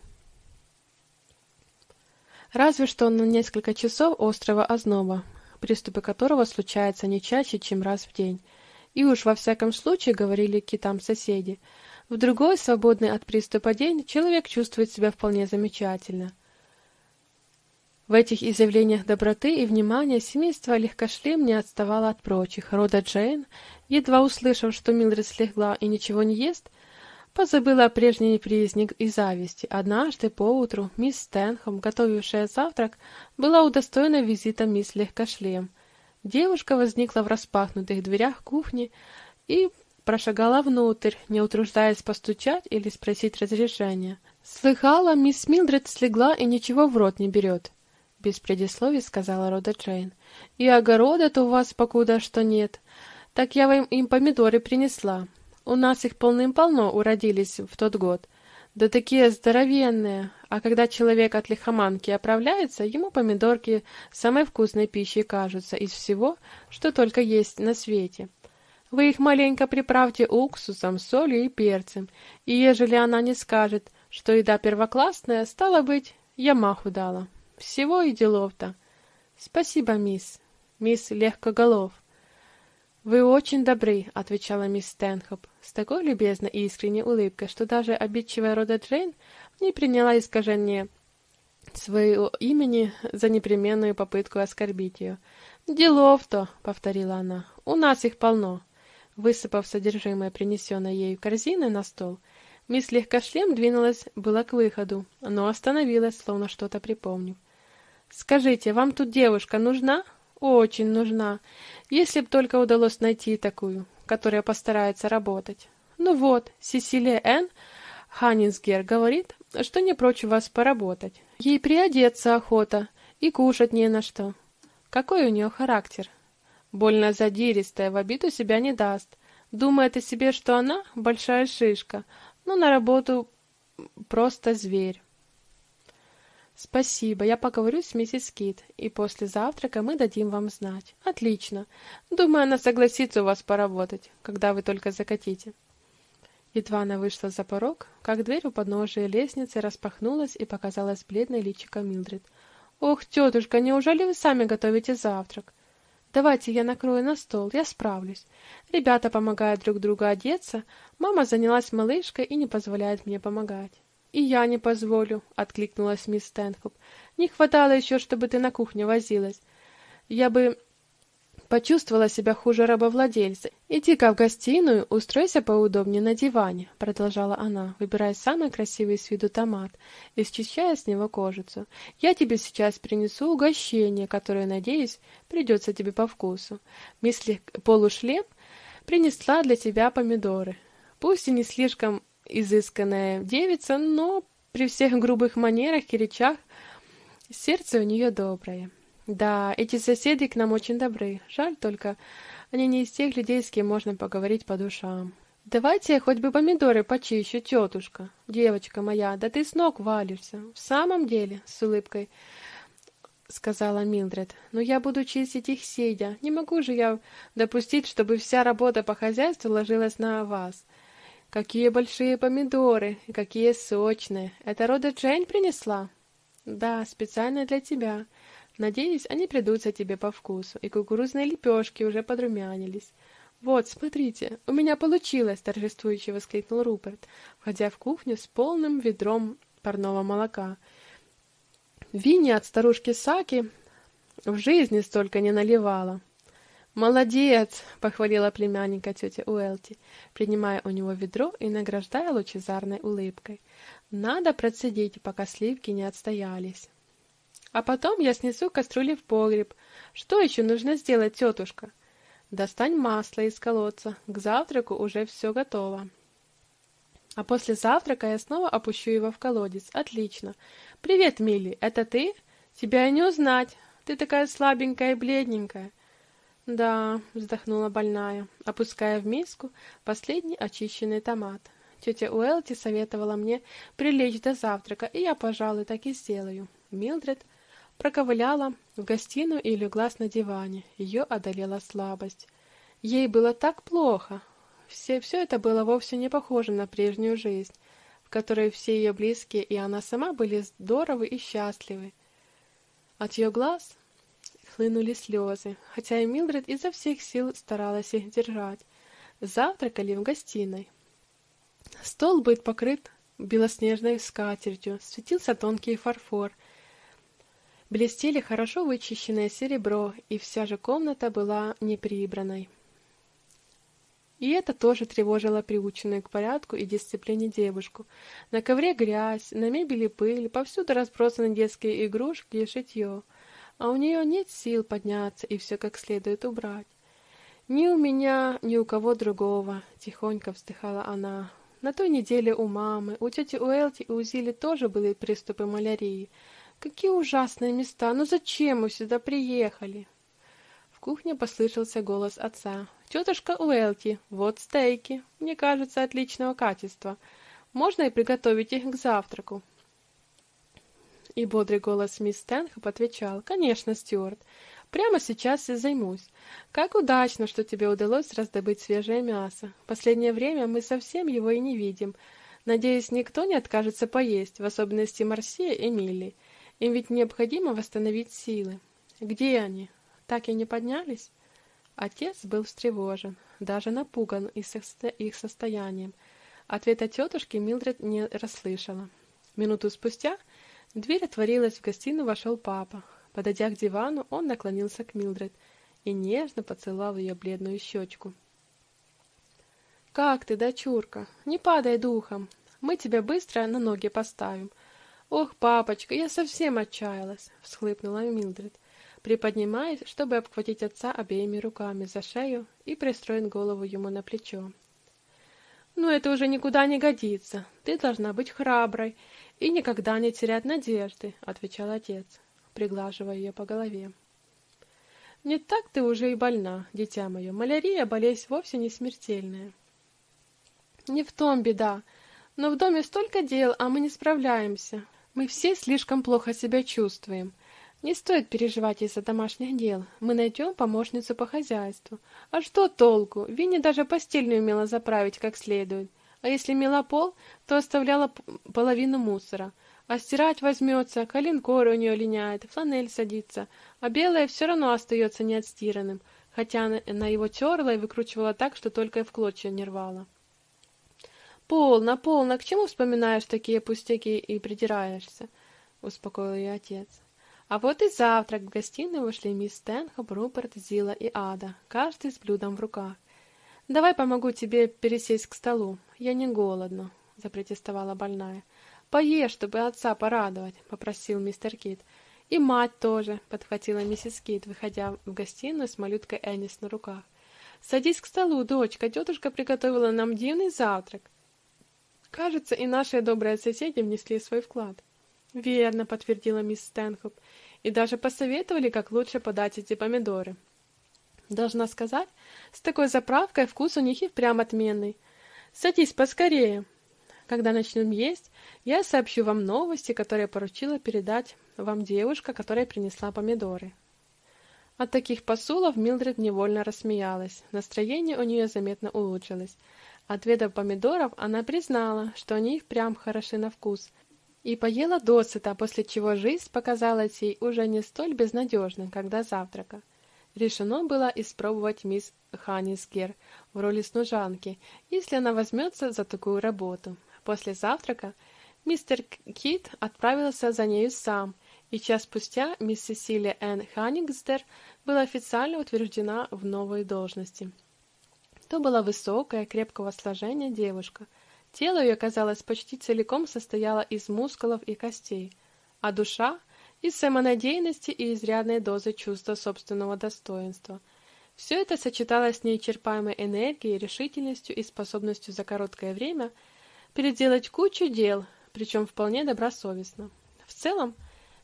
Разве что на несколько часов острого озноба, приступы которого случаются не чаще, чем раз в день. И уж во всяком случае, говорили китам соседи, в другой, свободный от приступа день, человек чувствует себя вполне замечательно. В этих изъявлениях доброты и внимания семейство легкошлем не отставало от прочих. Рода Джейн, едва услышав, что Милдред слегла и ничего не ест, позабыла о прежней неприязни и зависти. Однажды поутру мисс Стэнхом, готовившая завтрак, была удостоена визита мисс Легкошлем. Девушка возникла в распахнутых дверях кухни и прошагала внутрь, не утруждаясь постучать или спросить разрешения. «Слыхала, мисс Милдред слегла и ничего в рот не берет», — без предисловий сказала Рода Джейн. «И огорода-то у вас покуда что нет. Так я вам им помидоры принесла. У нас их полным-полно уродились в тот год. Да такие здоровенные. А когда человек от лихоманки оправляется, ему помидорки самой вкусной пищей кажутся из всего, что только есть на свете. Вы их маленько приправьте уксусом, солью и перцем, и ежели она не скажет, что еда первоклассная, стало быть, я маху дала. Всего и делов-то. Спасибо, мисс. Мисс Легкоголов. «Вы очень добры», — отвечала мисс Стэнхоп с такой любезной и искренней улыбкой, что даже обидчивая рода Джейн не приняла искажение своего имени за непременную попытку оскорбить ее. «Делов-то», — повторила она, — «у нас их полно». Высыпав содержимое принесенной ею корзины на стол, мисс Легкошлем двинулась было к выходу, но остановилась, словно что-то припомнив. «Скажите, вам тут девушка нужна?» Очень нужна. Если б только удалось найти такую, которая постарается работать. Ну вот, Сесилия Н. Ханнинсгер говорит, что не прочь вас поработать. Ей приодеться охота и кушать не на что. Какой у нее характер? Больно задиристая, в обиду себя не даст. Думает о себе, что она большая шишка, но на работу просто зверь. Спасибо, я поговорю с миссис Кит, и после завтрака мы дадим вам знать. Отлично. Думаю, она согласится у вас поработать, когда вы только закатите. Едва она вышла за порог, как дверь у подножия лестницы распахнулась и показалась бледной личико Милдред. «Ох, тетушка, неужели вы сами готовите завтрак?» «Давайте я накрою на стол, я справлюсь. Ребята помогают друг другу одеться, мама занялась малышкой и не позволяет мне помогать». «И я не позволю», — откликнулась мисс Стэнхоп. «Не хватало еще, чтобы ты на кухне возилась. Я бы почувствовала себя хуже рабовладельца. Иди-ка в гостиную, устройся поудобнее на диване», — продолжала она, выбирая самый красивый с виду томат и счищая с него кожицу. «Я тебе сейчас принесу угощение, которое, надеюсь, придется тебе по вкусу. Мисс Полушлем принесла для тебя помидоры. Пусть и не слишком изысканная девица, но при всех грубых манерах и речах сердце у нее доброе. Да, эти соседи к нам очень добры. Жаль только, они не из тех людей, с кем можно поговорить по душам. Давайте я хоть бы помидоры почищу, тетушка. Девочка моя, да ты с ног валишься. В самом деле, с улыбкой сказала Милдред. Но я буду чистить их сидя. Не могу же я допустить, чтобы вся работа по хозяйству ложилась на вас. Какие большие помидоры, какие сочные. Это Рода Джейн принесла? Да, специально для тебя. Надеюсь, они придутся тебе по вкусу, и кукурузные лепешки уже подрумянились. Вот, смотрите, у меня получилось, торжествующе воскликнул Руперт, входя в кухню с полным ведром парного молока. Винни от старушки Саки в жизни столько не наливала. «Молодец!» — похвалила племянника тетя Уэлти, принимая у него ведро и награждая лучезарной улыбкой. «Надо процедить, пока сливки не отстоялись. А потом я снесу кастрюли в погреб. Что еще нужно сделать, тетушка?» «Достань масло из колодца. К завтраку уже все готово». А после завтрака я снова опущу его в колодец. Отлично. Привет, Милли, это ты? Тебя и не узнать. Ты такая слабенькая и бледненькая. «Да», — вздохнула больная, опуская в миску последний очищенный томат. «Тетя Уэлти советовала мне прилечь до завтрака, и я, пожалуй, так и сделаю». Милдред проковыляла в гостиную и легла на диване. Ее одолела слабость. Ей было так плохо. Все, все это было вовсе не похоже на прежнюю жизнь, в которой все ее близкие и она сама были здоровы и счастливы. От ее глаз хлынули слезы, хотя и Милдред изо всех сил старалась их держать. Завтракали в гостиной. Стол был покрыт белоснежной скатертью, светился тонкий фарфор. Блестели хорошо вычищенное серебро, и вся же комната была неприбранной. И это тоже тревожило приученную к порядку и дисциплине девушку. На ковре грязь, на мебели пыль, повсюду разбросаны детские игрушки и шитье. А у нее нет сил подняться и все как следует убрать. «Ни у меня, ни у кого другого», — тихонько вздыхала она. «На той неделе у мамы, у тети Уэлти и у Зили тоже были приступы малярии. Какие ужасные места! Ну зачем мы сюда приехали?» В кухне послышался голос отца. «Тетушка Уэлти, вот стейки. Мне кажется, отличного качества. Можно и приготовить их к завтраку». И бодрый голос мисс Стэнхоп отвечал. «Конечно, Стюарт. Прямо сейчас и займусь. Как удачно, что тебе удалось раздобыть свежее мясо. Последнее время мы совсем его и не видим. Надеюсь, никто не откажется поесть, в особенности Марсия и Милли. Им ведь необходимо восстановить силы. Где они? Так и не поднялись? Отец был встревожен, даже напуган их состоянием. Ответа тетушки Милдред не расслышала. Минуту спустя дверь отворилась, в гостиную вошел папа. Подойдя к дивану, он наклонился к Милдред и нежно поцеловал ее бледную щечку. «Как ты, дочурка? Не падай духом. Мы тебя быстро на ноги поставим». «Ох, папочка, я совсем отчаялась!» — всхлыпнула Милдред, приподнимаясь, чтобы обхватить отца обеими руками за шею и пристроить голову ему на плечо. «Ну, это уже никуда не годится. Ты должна быть храброй и никогда не терять надежды», — отвечал отец приглаживая ее по голове. «Не так ты уже и больна, дитя мое. Малярия — болезнь вовсе не смертельная». «Не в том беда. Но в доме столько дел, а мы не справляемся. Мы все слишком плохо себя чувствуем. Не стоит переживать из-за домашних дел. Мы найдем помощницу по хозяйству. А что толку? Винни даже постель не умела заправить как следует. А если мела пол, то оставляла половину мусора. А стирать возьмется, коленкор у нее линяет, фланель садится, а белое все равно остается неотстиранным, хотя она его терла и выкручивала так, что только и в клочья не рвала. «Полно, полно, к чему вспоминаешь такие пустяки и придираешься?» — успокоил ее отец. А вот и завтрак. В гостиную вышли мисс Стэнхоп, Руперт, Зила и Ада, каждый с блюдом в руках. «Давай помогу тебе пересесть к столу. Я не голодна», — запротестовала больная. «Поешь, чтобы отца порадовать», — попросил мистер Кит. «И мать тоже», — подхватила миссис Кит, выходя в гостиную с малюткой Эннис на руках. «Садись к столу, дочка, тетушка приготовила нам дивный завтрак». Кажется, и наши добрые соседи внесли свой вклад. «Верно», — подтвердила мисс Стэнхоп, «и даже посоветовали, как лучше подать эти помидоры». Должна сказать, с такой заправкой вкус у них и впрямь отменный. «Садись поскорее», когда начнем есть, я сообщу вам новости, которые поручила передать вам девушка, которая принесла помидоры. От таких посулов Милдред невольно рассмеялась. Настроение у нее заметно улучшилось. Отведав помидоров, она признала, что они впрямь хороши на вкус, и поела досыта, после чего жизнь показалась ей уже не столь безнадежной, как до завтрака. Решено было испробовать мисс Ханнисгер в роли служанки, если она возьмется за такую работу. После завтрака мистер Кит отправился за нею сам, и час спустя мисс Сесилия Энн Ханнингсдер была официально утверждена в новой должности. То была высокая, крепкого сложения девушка. Тело ее, казалось, почти целиком состояло из мускулов и костей, а душа — из самонадеянности и изрядной дозы чувства собственного достоинства. Все это сочеталось с неисчерпаемой энергией, решительностью и способностью за короткое время — переделать кучу дел, причем вполне добросовестно. В целом,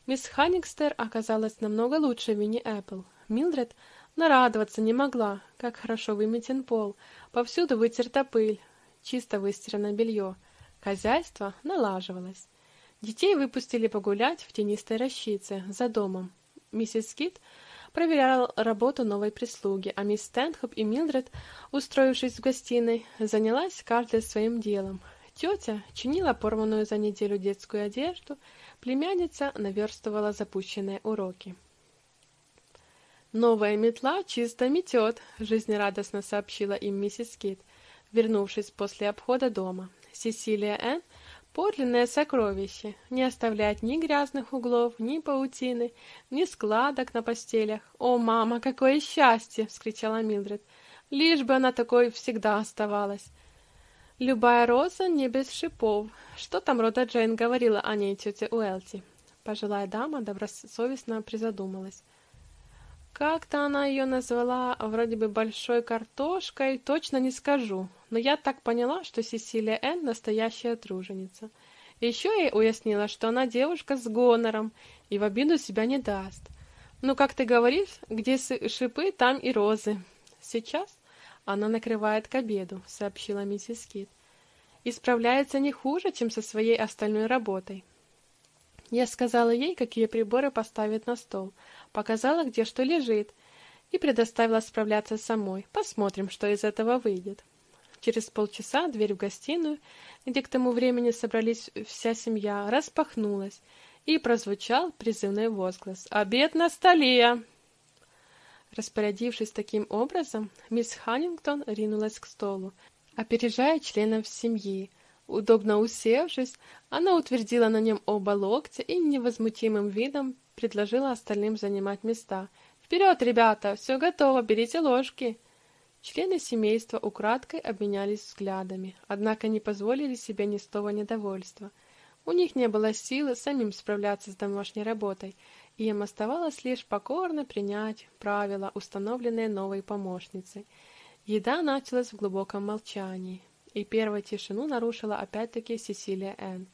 мисс Ханникстер оказалась намного лучше Винни Эппл. Милдред нарадоваться не могла, как хорошо выметен пол, повсюду вытерта пыль, чисто выстирано белье. Хозяйство налаживалось. Детей выпустили погулять в тенистой рощице за домом. Миссис Кит проверяла работу новой прислуги, а мисс Стэнхоп и Милдред, устроившись в гостиной, занялась каждой своим делом. Тетя чинила порванную за неделю детскую одежду, племянница наверстывала запущенные уроки. «Новая метла чисто метет», — жизнерадостно сообщила им миссис Кит, вернувшись после обхода дома. Сесилия Н. — подлинное сокровище, не оставляет ни грязных углов, ни паутины, ни складок на постелях. «О, мама, какое счастье!» — вскричала Милдред. Лишь бы она такой всегда оставалась. Любая роза не без шипов. Что там Рода Джейн говорила о ней тете Уэлти? Пожилая дама добросовестно призадумалась. Как-то она ее назвала вроде бы большой картошкой, точно не скажу, но я так поняла, что Сесилия Энн настоящая труженица. Еще ей уяснила, что она девушка с гонором и в обиду себя не даст. Ну, как ты говоришь, где шипы, там и розы. Сейчас она накрывает к обеду, сообщила миссис Кит. И справляется не хуже, чем со своей остальной работой. Я сказала ей, какие приборы поставить на стол, показала, где что лежит, и предоставила справляться самой. Посмотрим, что из этого выйдет. Через полчаса дверь в гостиную, где к тому времени собрались вся семья, распахнулась, и прозвучал призывной возглас «Обед на столе!». Распорядившись таким образом, мисс Ханнингтон ринулась к столу, опережая членов семьи. Удобно усевшись, она утвердила на нем оба локтя и невозмутимым видом предложила остальным занимать места. «Вперед, ребята! Все готово, берите ложки!» Члены семейства украдкой обменялись взглядами, однако не позволили себе ни слова недовольства. У них не было силы самим справляться с домашней работой, и им оставалось лишь покорно принять правила, установленные новой помощницей. Еда началась в глубоком молчании, и первую тишину нарушила опять-таки Сесилия Энн.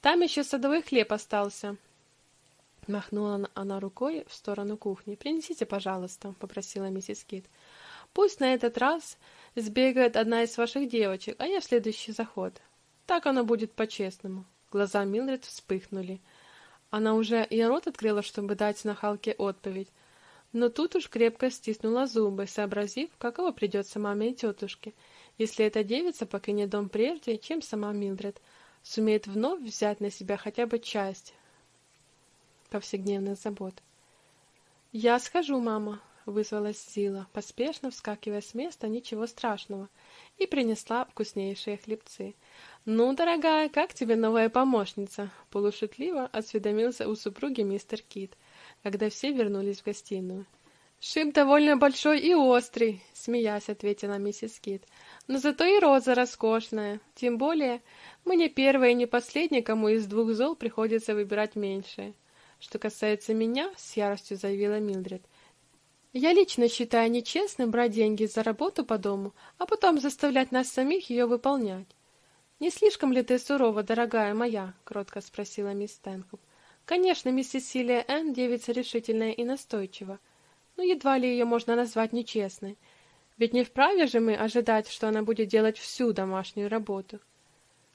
«Там еще садовый хлеб остался», Махнула она рукой в сторону кухни. «Принесите, пожалуйста», — попросила миссис Кит. «Пусть на этот раз сбегает одна из ваших девочек, а я в следующий заход. Так оно будет по-честному». Глаза Милдред вспыхнули. Она уже и рот открыла, чтобы дать нахалке отповедь. Но тут уж крепко стиснула зубы, сообразив, каково придется маме и тетушке, если эта девица покинет дом прежде, чем сама Милдред сумеет вновь взять на себя хотя бы часть повседневных забот. «Я схожу, мама», — вызвалась Зила, поспешно вскакивая с места, ничего страшного, и принесла вкуснейшие хлебцы. «Ну, дорогая, как тебе новая помощница?» — полушутливо осведомился у супруги мистер Кит, когда все вернулись в гостиную. «Шип довольно большой и острый», — смеясь ответила миссис Кит. «Но зато и роза роскошная. Тем более, мы не первые и не последние, кому из двух зол приходится выбирать меньшее. Что касается меня, с яростью заявила Милдред, я лично считаю нечестным брать деньги за работу по дому, а потом заставлять нас самих ее выполнять. Не слишком ли ты сурова, дорогая моя? кротко спросила мисс Стэнхоп. Конечно, мисс Сесилия Энн девица решительная и настойчива, но едва ли ее можно назвать нечестной. Ведь не вправе же мы ожидать, что она будет делать всю домашнюю работу.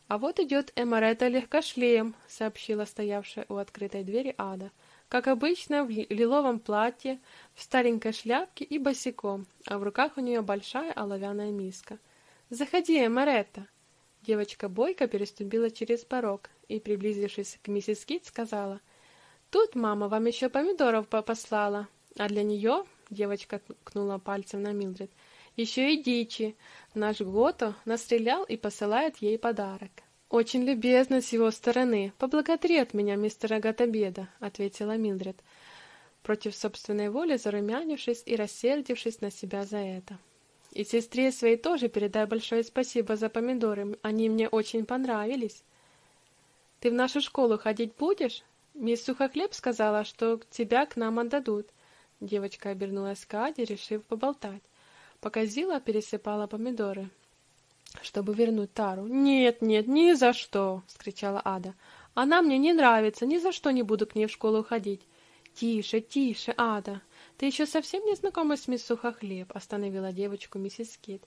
«А вот идет Эмарета легкошлеем», — сообщила стоявшая у открытой двери Ада. «Как обычно, в лиловом платье, в старенькой шляпке и босиком, а в руках у нее большая оловянная миска. «Заходи, Эмарета!» Девочка бойко переступила через порог и, приблизившись к миссис Кит, сказала, «Тут мама вам еще помидоров послала, а для нее...» — девочка ткнула пальцем на Милдред — еще и дичи. Наш Гото настрелял и посылает ей подарок. Очень любезно с его стороны. Поблагодари от меня мистера Готобеда, ответила Милдред, против собственной воли зарумянившись и рассердившись на себя за это. И сестре своей тоже передай большое спасибо за помидоры, они мне очень понравились. Ты в нашу школу ходить будешь? Мисс Сухохлеб сказала, что тебя к нам отдадут. Девочка обернулась к Аде, решив поболтать пока Зила пересыпала помидоры, чтобы вернуть Тару. «Нет, нет, ни за что!» — скричала Ада. «Она мне не нравится, ни за что не буду к ней в школу ходить». «Тише, тише, Ада! Ты еще совсем не знакома с мисс Сухохлеб?» — остановила девочку миссис Кит,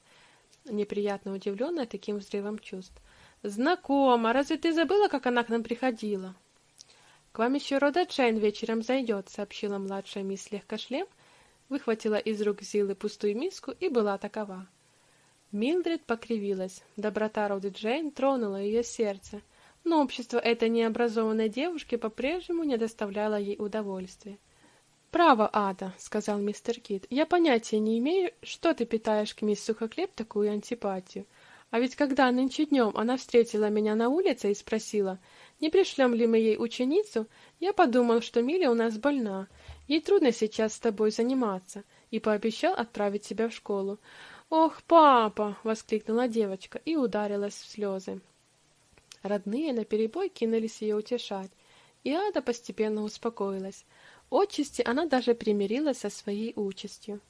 неприятно удивленная таким взрывом чувств. «Знакома! Разве ты забыла, как она к нам приходила?» «К вам еще Рода Джейн вечером зайдет», — сообщила младшая мисс Легкошлем, — выхватила из рук Зилы пустую миску и была такова. Милдред покривилась. Доброта Роды Джейн тронула ее сердце, но общество этой необразованной девушки по-прежнему не доставляло ей удовольствия. «Право, Ада», — сказал мистер Кит, — «я понятия не имею, что ты питаешь к мисс Сухоклеп такую антипатию. А ведь когда нынче днем она встретила меня на улице и спросила, не пришлем ли мы ей ученицу, я подумал, что Миля у нас больна, Ей трудно сейчас с тобой заниматься, и пообещал отправить тебя в школу. «Ох, папа!» — воскликнула девочка и ударилась в слезы. Родные наперебой кинулись ее утешать, и Ада постепенно успокоилась. Отчасти она даже примирилась со своей участью.